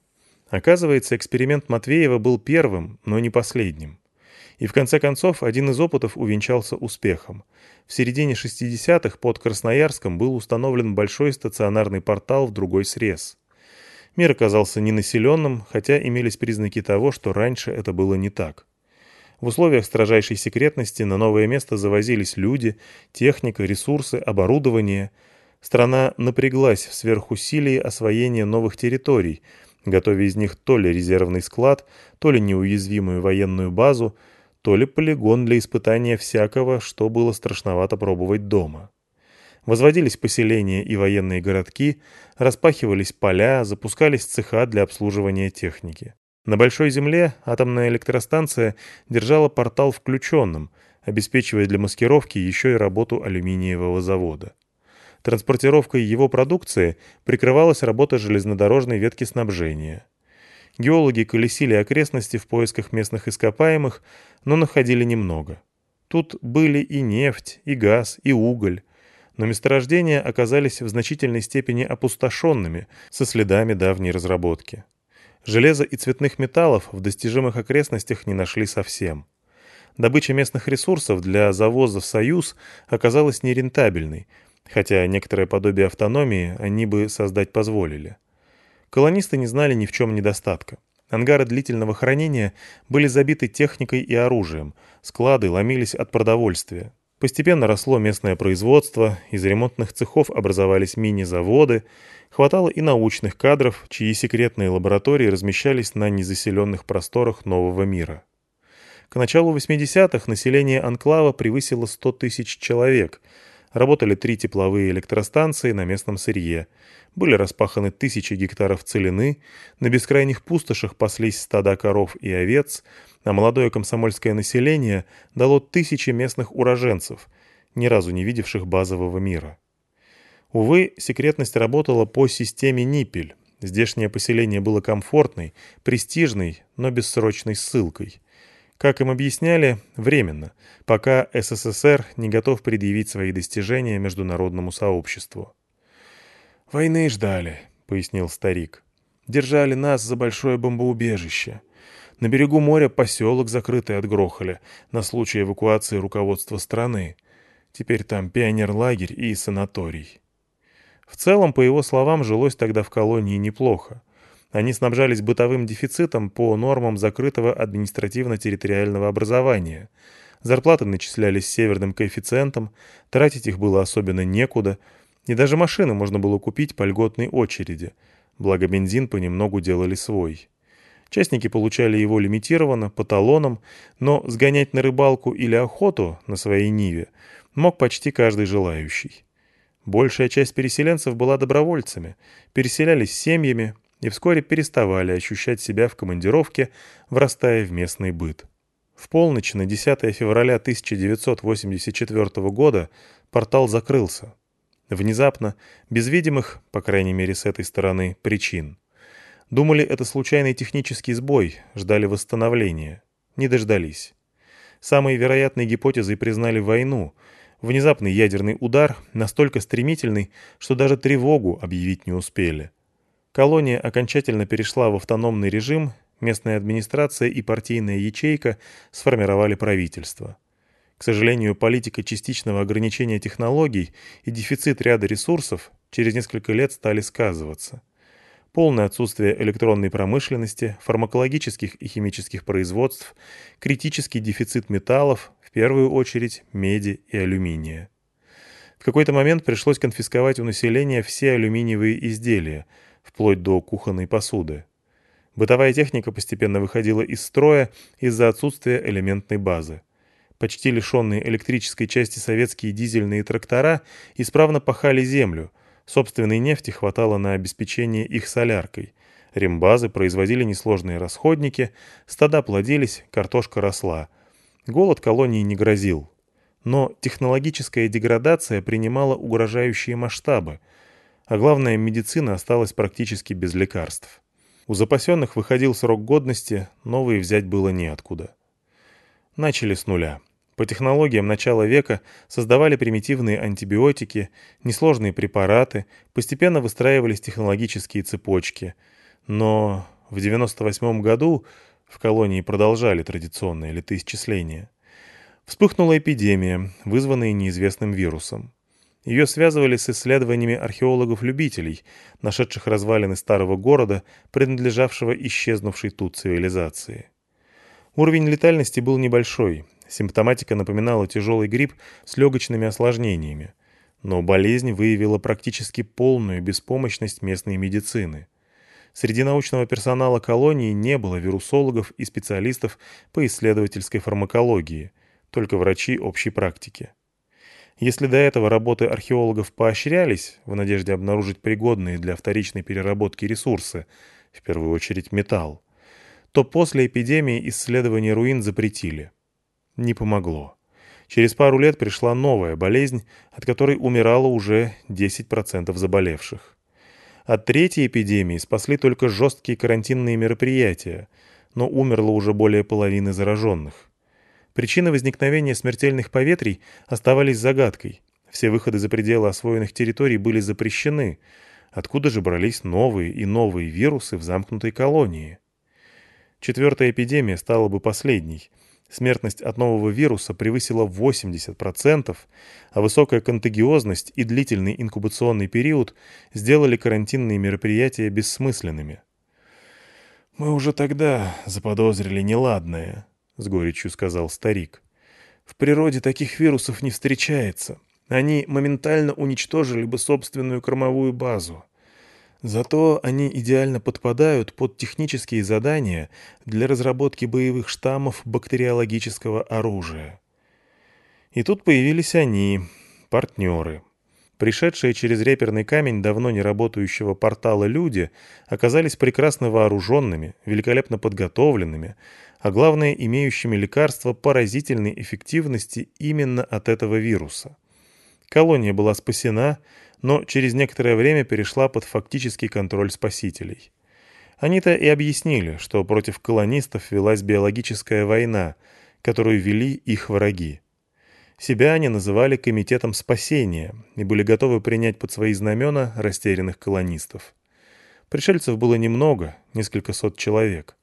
S1: Оказывается, эксперимент Матвеева был первым, но не последним. И в конце концов один из опытов увенчался успехом. В середине 60-х под Красноярском был установлен большой стационарный портал в другой срез. Мир оказался ненаселенным, хотя имелись признаки того, что раньше это было не так. В условиях строжайшей секретности на новое место завозились люди, техника, ресурсы, оборудование – Страна напряглась в сверхусилии освоения новых территорий, готовя из них то ли резервный склад, то ли неуязвимую военную базу, то ли полигон для испытания всякого, что было страшновато пробовать дома. Возводились поселения и военные городки, распахивались поля, запускались цеха для обслуживания техники. На Большой Земле атомная электростанция держала портал включенным, обеспечивая для маскировки еще и работу алюминиевого завода. Транспортировкой его продукции прикрывалась работа железнодорожной ветки снабжения. Геологи колесили окрестности в поисках местных ископаемых, но находили немного. Тут были и нефть, и газ, и уголь, но месторождения оказались в значительной степени опустошенными, со следами давней разработки. Железа и цветных металлов в достижимых окрестностях не нашли совсем. Добыча местных ресурсов для завоза в Союз оказалась нерентабельной, хотя некоторое подобие автономии они бы создать позволили. Колонисты не знали ни в чем недостатка. Ангары длительного хранения были забиты техникой и оружием, склады ломились от продовольствия. Постепенно росло местное производство, из ремонтных цехов образовались мини-заводы, хватало и научных кадров, чьи секретные лаборатории размещались на незаселенных просторах нового мира. К началу 80-х население анклава превысило 100 тысяч человек – Работали три тепловые электростанции на местном сырье. Были распаханы тысячи гектаров целины, на бескрайних пустошах паслись стада коров и овец, а молодое комсомольское население дало тысячи местных уроженцев, ни разу не видевших базового мира. Увы, секретность работала по системе Ниппель. Здешнее поселение было комфортной, престижной, но бессрочной ссылкой. Как им объясняли, временно, пока СССР не готов предъявить свои достижения международному сообществу. «Войны ждали», — пояснил старик. «Держали нас за большое бомбоубежище. На берегу моря поселок, закрытый от грохоля, на случай эвакуации руководства страны. Теперь там пионерлагерь и санаторий». В целом, по его словам, жилось тогда в колонии неплохо. Они снабжались бытовым дефицитом по нормам закрытого административно-территориального образования. Зарплаты начислялись северным коэффициентом, тратить их было особенно некуда, и даже машины можно было купить по льготной очереди, благо бензин понемногу делали свой. Частники получали его лимитированно, по талонам, но сгонять на рыбалку или охоту на своей Ниве мог почти каждый желающий. Большая часть переселенцев была добровольцами, переселялись семьями, и вскоре переставали ощущать себя в командировке, врастая в местный быт. В полночь на 10 февраля 1984 года портал закрылся. Внезапно, без видимых, по крайней мере с этой стороны, причин. Думали, это случайный технический сбой, ждали восстановления. Не дождались. Самой вероятной гипотезой признали войну. Внезапный ядерный удар настолько стремительный, что даже тревогу объявить не успели. Колония окончательно перешла в автономный режим, местная администрация и партийная ячейка сформировали правительство. К сожалению, политика частичного ограничения технологий и дефицит ряда ресурсов через несколько лет стали сказываться. полное отсутствие электронной промышленности, фармакологических и химических производств, критический дефицит металлов, в первую очередь меди и алюминия. В какой-то момент пришлось конфисковать у населения все алюминиевые изделия, вплоть до кухонной посуды. Бытовая техника постепенно выходила из строя из-за отсутствия элементной базы. Почти лишенные электрической части советские дизельные трактора исправно пахали землю – Собственной нефти хватало на обеспечение их соляркой. Рембазы производили несложные расходники, стада плодились, картошка росла. Голод колонии не грозил. Но технологическая деградация принимала угрожающие масштабы, а главное, медицина осталась практически без лекарств. У запасенных выходил срок годности, новые взять было неоткуда. Начали с нуля. По технологиям начала века создавали примитивные антибиотики, несложные препараты, постепенно выстраивались технологические цепочки. Но в 98 году в колонии продолжали традиционное летоисчисление. Вспыхнула эпидемия, вызванная неизвестным вирусом. Ее связывали с исследованиями археологов-любителей, нашедших развалины старого города, принадлежавшего исчезнувшей тут цивилизации. Уровень летальности был небольшой, Симптоматика напоминала тяжелый грипп с легочными осложнениями. Но болезнь выявила практически полную беспомощность местной медицины. Среди научного персонала колонии не было вирусологов и специалистов по исследовательской фармакологии, только врачи общей практики. Если до этого работы археологов поощрялись в надежде обнаружить пригодные для вторичной переработки ресурсы, в первую очередь металл, то после эпидемии исследования руин запретили. Не помогло. Через пару лет пришла новая болезнь, от которой умирало уже 10% заболевших. От третьей эпидемии спасли только жесткие карантинные мероприятия, но умерло уже более половины зараженных. Причины возникновения смертельных поветрий оставались загадкой. Все выходы за пределы освоенных территорий были запрещены. Откуда же брались новые и новые вирусы в замкнутой колонии? Четвертая эпидемия стала бы последней – Смертность от нового вируса превысила 80%, а высокая контагиозность и длительный инкубационный период сделали карантинные мероприятия бессмысленными. «Мы уже тогда заподозрили неладное», — с горечью сказал старик. «В природе таких вирусов не встречается. Они моментально уничтожили бы собственную кормовую базу. Зато они идеально подпадают под технические задания для разработки боевых штаммов бактериологического оружия. И тут появились они, партнеры. Пришедшие через реперный камень давно не работающего портала люди оказались прекрасно вооруженными, великолепно подготовленными, а главное, имеющими лекарства поразительной эффективности именно от этого вируса. Колония была спасена, но через некоторое время перешла под фактический контроль спасителей. Они-то и объяснили, что против колонистов велась биологическая война, которую вели их враги. Себя они называли Комитетом спасения и были готовы принять под свои знамена растерянных колонистов. Пришельцев было немного, несколько сот человек.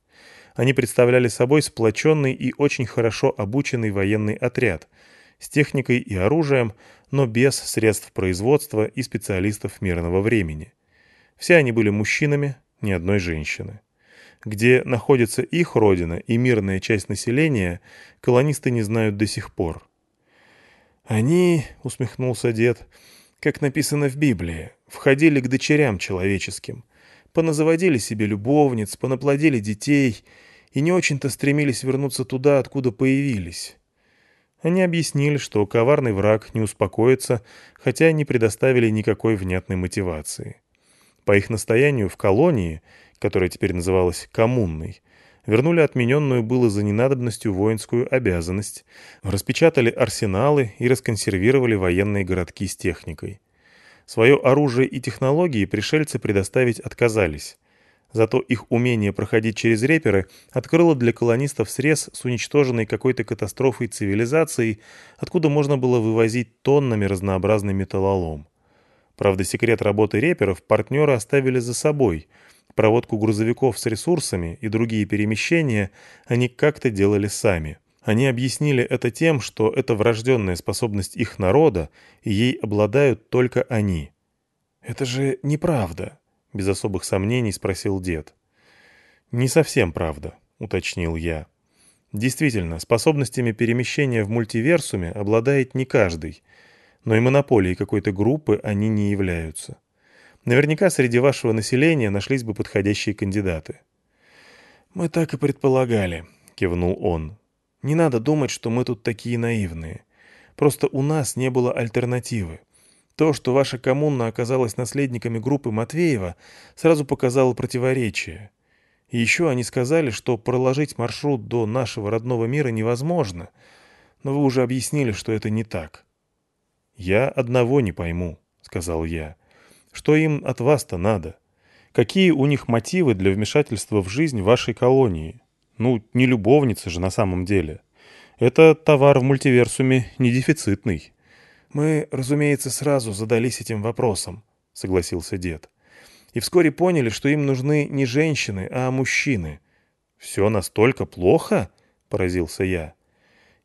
S1: Они представляли собой сплоченный и очень хорошо обученный военный отряд с техникой и оружием, но без средств производства и специалистов мирного времени. Все они были мужчинами, ни одной женщины. Где находится их родина и мирная часть населения, колонисты не знают до сих пор. «Они, — усмехнулся дед, — как написано в Библии, входили к дочерям человеческим, поназаводили себе любовниц, понаплодили детей и не очень-то стремились вернуться туда, откуда появились». Они объяснили, что коварный враг не успокоится, хотя не предоставили никакой внятной мотивации. По их настоянию в колонии, которая теперь называлась «коммунной», вернули отмененную было за ненадобностью воинскую обязанность, распечатали арсеналы и расконсервировали военные городки с техникой. Свое оружие и технологии пришельцы предоставить отказались. Зато их умение проходить через реперы открыло для колонистов срез с уничтоженной какой-то катастрофой цивилизацией, откуда можно было вывозить тоннами разнообразный металлолом. Правда, секрет работы реперов партнеры оставили за собой. Проводку грузовиков с ресурсами и другие перемещения они как-то делали сами. Они объяснили это тем, что это врожденная способность их народа, и ей обладают только они. «Это же неправда», — без особых сомнений спросил дед. «Не совсем правда», — уточнил я. «Действительно, способностями перемещения в мультиверсуме обладает не каждый, но и монополией какой-то группы они не являются. Наверняка среди вашего населения нашлись бы подходящие кандидаты». «Мы так и предполагали», — кивнул он. «Не надо думать, что мы тут такие наивные. Просто у нас не было альтернативы. То, что ваша коммуна оказалась наследниками группы Матвеева, сразу показало противоречие. И еще они сказали, что проложить маршрут до нашего родного мира невозможно, но вы уже объяснили, что это не так. «Я одного не пойму», — сказал я. «Что им от вас-то надо? Какие у них мотивы для вмешательства в жизнь вашей колонии? Ну, не любовница же на самом деле. Это товар в мультиверсуме не дефицитный». «Мы, разумеется, сразу задались этим вопросом», — согласился дед и вскоре поняли, что им нужны не женщины, а мужчины. «Все настолько плохо?» — поразился я.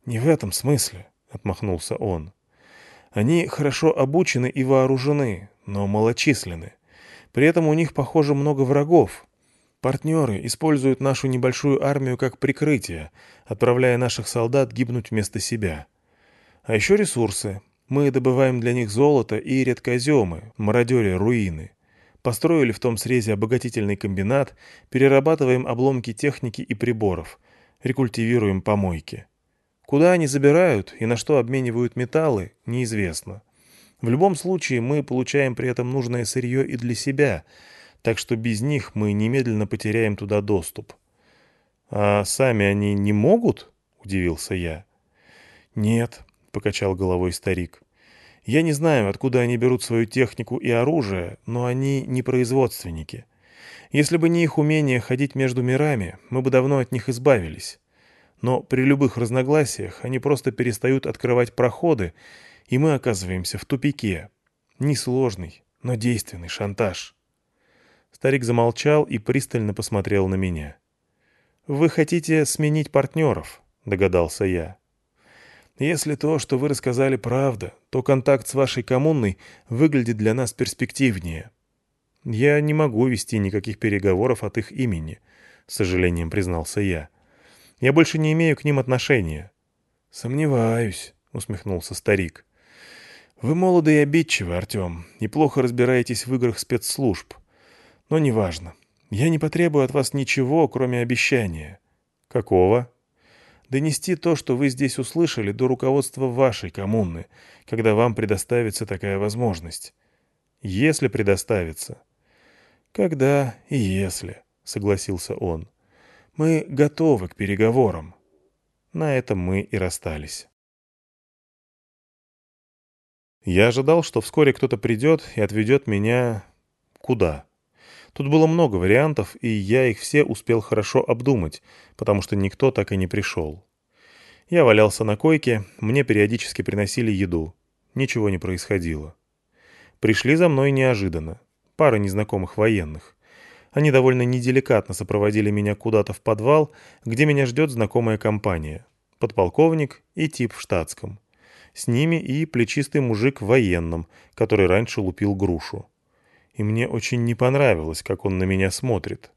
S1: «Не в этом смысле», — отмахнулся он. «Они хорошо обучены и вооружены, но малочисленны. При этом у них, похоже, много врагов. Партнеры используют нашу небольшую армию как прикрытие, отправляя наших солдат гибнуть вместо себя. А еще ресурсы. Мы добываем для них золото и редкоземы, мародеря руины. Построили в том срезе обогатительный комбинат, перерабатываем обломки техники и приборов, рекультивируем помойки. Куда они забирают и на что обменивают металлы, неизвестно. В любом случае мы получаем при этом нужное сырье и для себя, так что без них мы немедленно потеряем туда доступ. «А сами они не могут?» — удивился я. «Нет», — покачал головой старик. Я не знаю, откуда они берут свою технику и оружие, но они не производственники. Если бы не их умение ходить между мирами, мы бы давно от них избавились. Но при любых разногласиях они просто перестают открывать проходы, и мы оказываемся в тупике. Несложный, но действенный шантаж. Старик замолчал и пристально посмотрел на меня. «Вы хотите сменить партнеров?» — догадался я. Если то, что вы рассказали, правда, то контакт с вашей коммуной выглядит для нас перспективнее. Я не могу вести никаких переговоров от их имени, с сожалением признался я. Я больше не имею к ним отношения. Сомневаюсь, усмехнулся старик. Вы молоды и обидчивы, Артем, и плохо разбираетесь в играх спецслужб. Но неважно. Я не потребую от вас ничего, кроме обещания. Какого? донести то, что вы здесь услышали, до руководства вашей коммуны, когда вам предоставится такая возможность. Если предоставится. Когда и если, согласился он. Мы готовы к переговорам. На этом мы и расстались. Я ожидал, что вскоре кто-то придет и отведет меня... куда? Тут было много вариантов, и я их все успел хорошо обдумать, потому что никто так и не пришел. Я валялся на койке, мне периодически приносили еду. Ничего не происходило. Пришли за мной неожиданно. Пара незнакомых военных. Они довольно неделикатно сопроводили меня куда-то в подвал, где меня ждет знакомая компания. Подполковник и тип в штатском. С ними и плечистый мужик в военном, который раньше лупил грушу и мне очень не понравилось, как он на меня смотрит.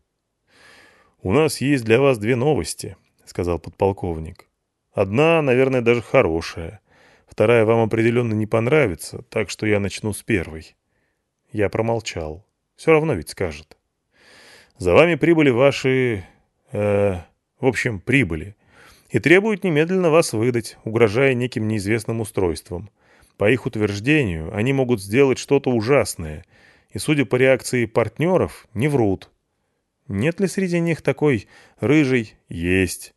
S1: «У нас есть для вас две новости», — сказал подполковник. «Одна, наверное, даже хорошая. Вторая вам определенно не понравится, так что я начну с первой». Я промолчал. Все равно ведь скажет. «За вами прибыли ваши... Э, в общем, прибыли. И требуют немедленно вас выдать, угрожая неким неизвестным устройством. По их утверждению, они могут сделать что-то ужасное — и, судя по реакции партнеров, не врут. Нет ли среди них такой рыжий? Есть.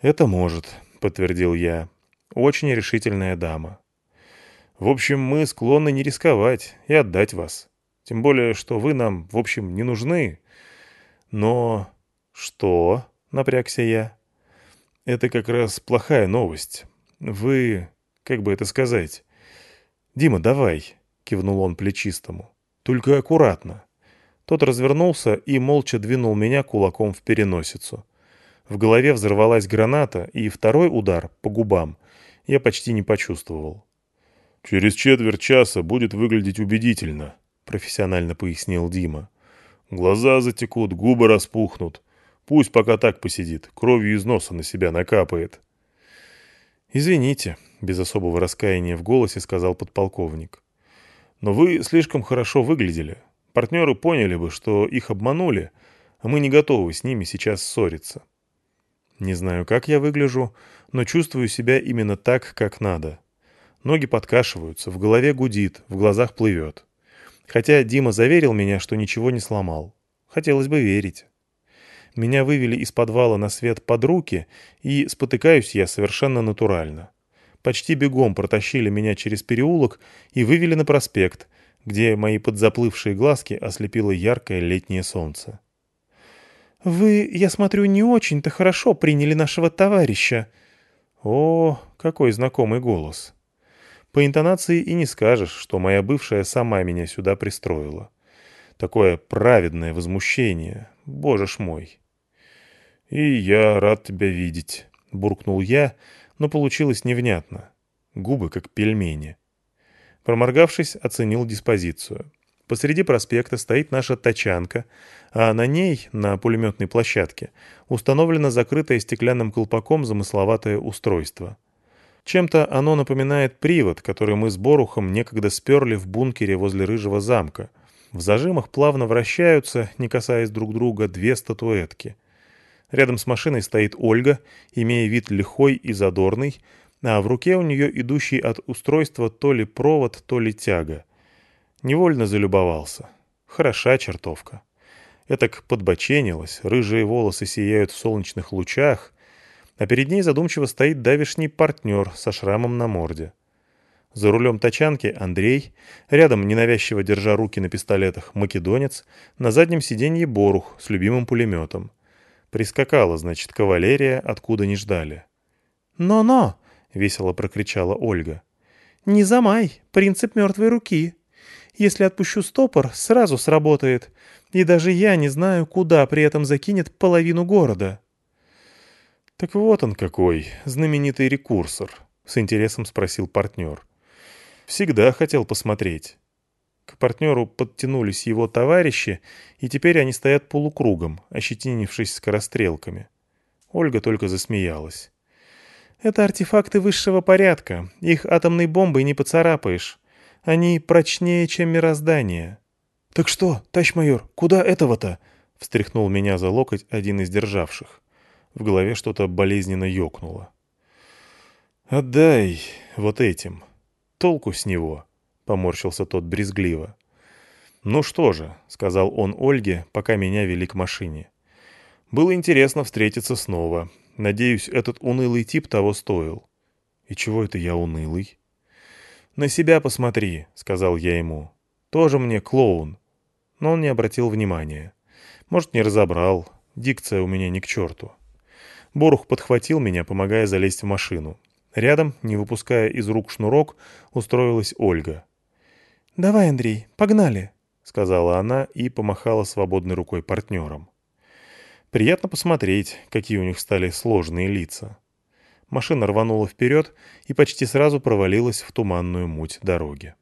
S1: Это может, подтвердил я. Очень решительная дама. В общем, мы склонны не рисковать и отдать вас. Тем более, что вы нам, в общем, не нужны. Но... Что? Напрягся я. Это как раз плохая новость. Вы... Как бы это сказать? Дима, давай, кивнул он плечистому. Только аккуратно. Тот развернулся и молча двинул меня кулаком в переносицу. В голове взорвалась граната, и второй удар, по губам, я почти не почувствовал. «Через четверть часа будет выглядеть убедительно», — профессионально пояснил Дима. Глаза затекут, губы распухнут. Пусть пока так посидит, кровью из носа на себя накапает.
S2: «Извините», — без особого раскаяния в голосе сказал подполковник. «Но вы слишком хорошо выглядели. Партнеры поняли бы, что их обманули, а мы не готовы с ними сейчас ссориться. Не знаю, как я выгляжу, но чувствую себя именно так, как надо. Ноги подкашиваются, в голове гудит, в глазах плывет. Хотя Дима заверил меня, что ничего не сломал. Хотелось бы верить. Меня вывели из подвала на свет под руки, и спотыкаюсь я совершенно натурально. Почти бегом протащили меня через переулок и вывели на проспект, где мои подзаплывшие глазки ослепило яркое летнее солнце. «Вы, я смотрю, не очень-то хорошо приняли нашего товарища». О, какой знакомый голос. По интонации и не скажешь, что моя бывшая сама меня сюда пристроила. Такое праведное возмущение, боже ж мой. «И я рад тебя видеть», — буркнул я, но получилось невнятно. Губы как пельмени. Проморгавшись, оценил диспозицию. Посреди проспекта стоит наша тачанка, а на ней, на пулеметной площадке, установлено закрытое стеклянным колпаком замысловатое устройство. Чем-то оно напоминает привод, который мы с Борухом некогда сперли в бункере возле Рыжего замка. В зажимах плавно вращаются, не касаясь друг друга, две статуэтки. Рядом с машиной стоит Ольга, имея вид лихой и задорный, а в руке у нее идущий от устройства то ли провод, то ли тяга. Невольно залюбовался. Хороша чертовка. Этак подбоченилась, рыжие волосы сияют в солнечных лучах, а перед ней задумчиво стоит давишний партнер со шрамом на морде. За рулем тачанки Андрей, рядом ненавязчиво держа руки на пистолетах македонец, на заднем сиденье Борух с любимым пулеметом — Прискакала, значит, кавалерия, откуда не ждали.
S3: «Но-но!»
S2: — весело прокричала Ольга.
S3: «Не замай, принцип мертвой руки. Если отпущу стопор, сразу сработает, и даже я не знаю, куда при этом закинет половину города».
S2: «Так вот он какой, знаменитый рекурсор», — с интересом спросил партнер. «Всегда хотел посмотреть». К партнеру подтянулись его товарищи, и теперь они стоят полукругом, ощетинившись скорострелками. Ольга только засмеялась.
S3: «Это артефакты высшего порядка. Их атомной бомбой не поцарапаешь. Они прочнее, чем мироздание».
S1: «Так что, товарищ майор, куда этого-то?» — встряхнул меня за локоть один из державших. В голове что-то болезненно ёкнуло. «Отдай вот этим. Толку с него». — поморщился тот брезгливо. «Ну что же», — сказал он Ольге, пока меня вели к машине. «Было интересно встретиться снова. Надеюсь, этот унылый тип того стоил». «И чего это я унылый?» «На себя посмотри», — сказал я ему. «Тоже мне клоун». Но он не обратил внимания. Может, не разобрал. Дикция у меня ни к черту. Борух подхватил меня, помогая залезть в машину. Рядом, не выпуская из рук шнурок, устроилась Ольга.
S3: «Давай, Андрей, погнали», —
S2: сказала она и помахала свободной рукой партнерам. Приятно посмотреть, какие у них стали сложные лица. Машина рванула вперед и почти сразу провалилась в туманную муть дороги.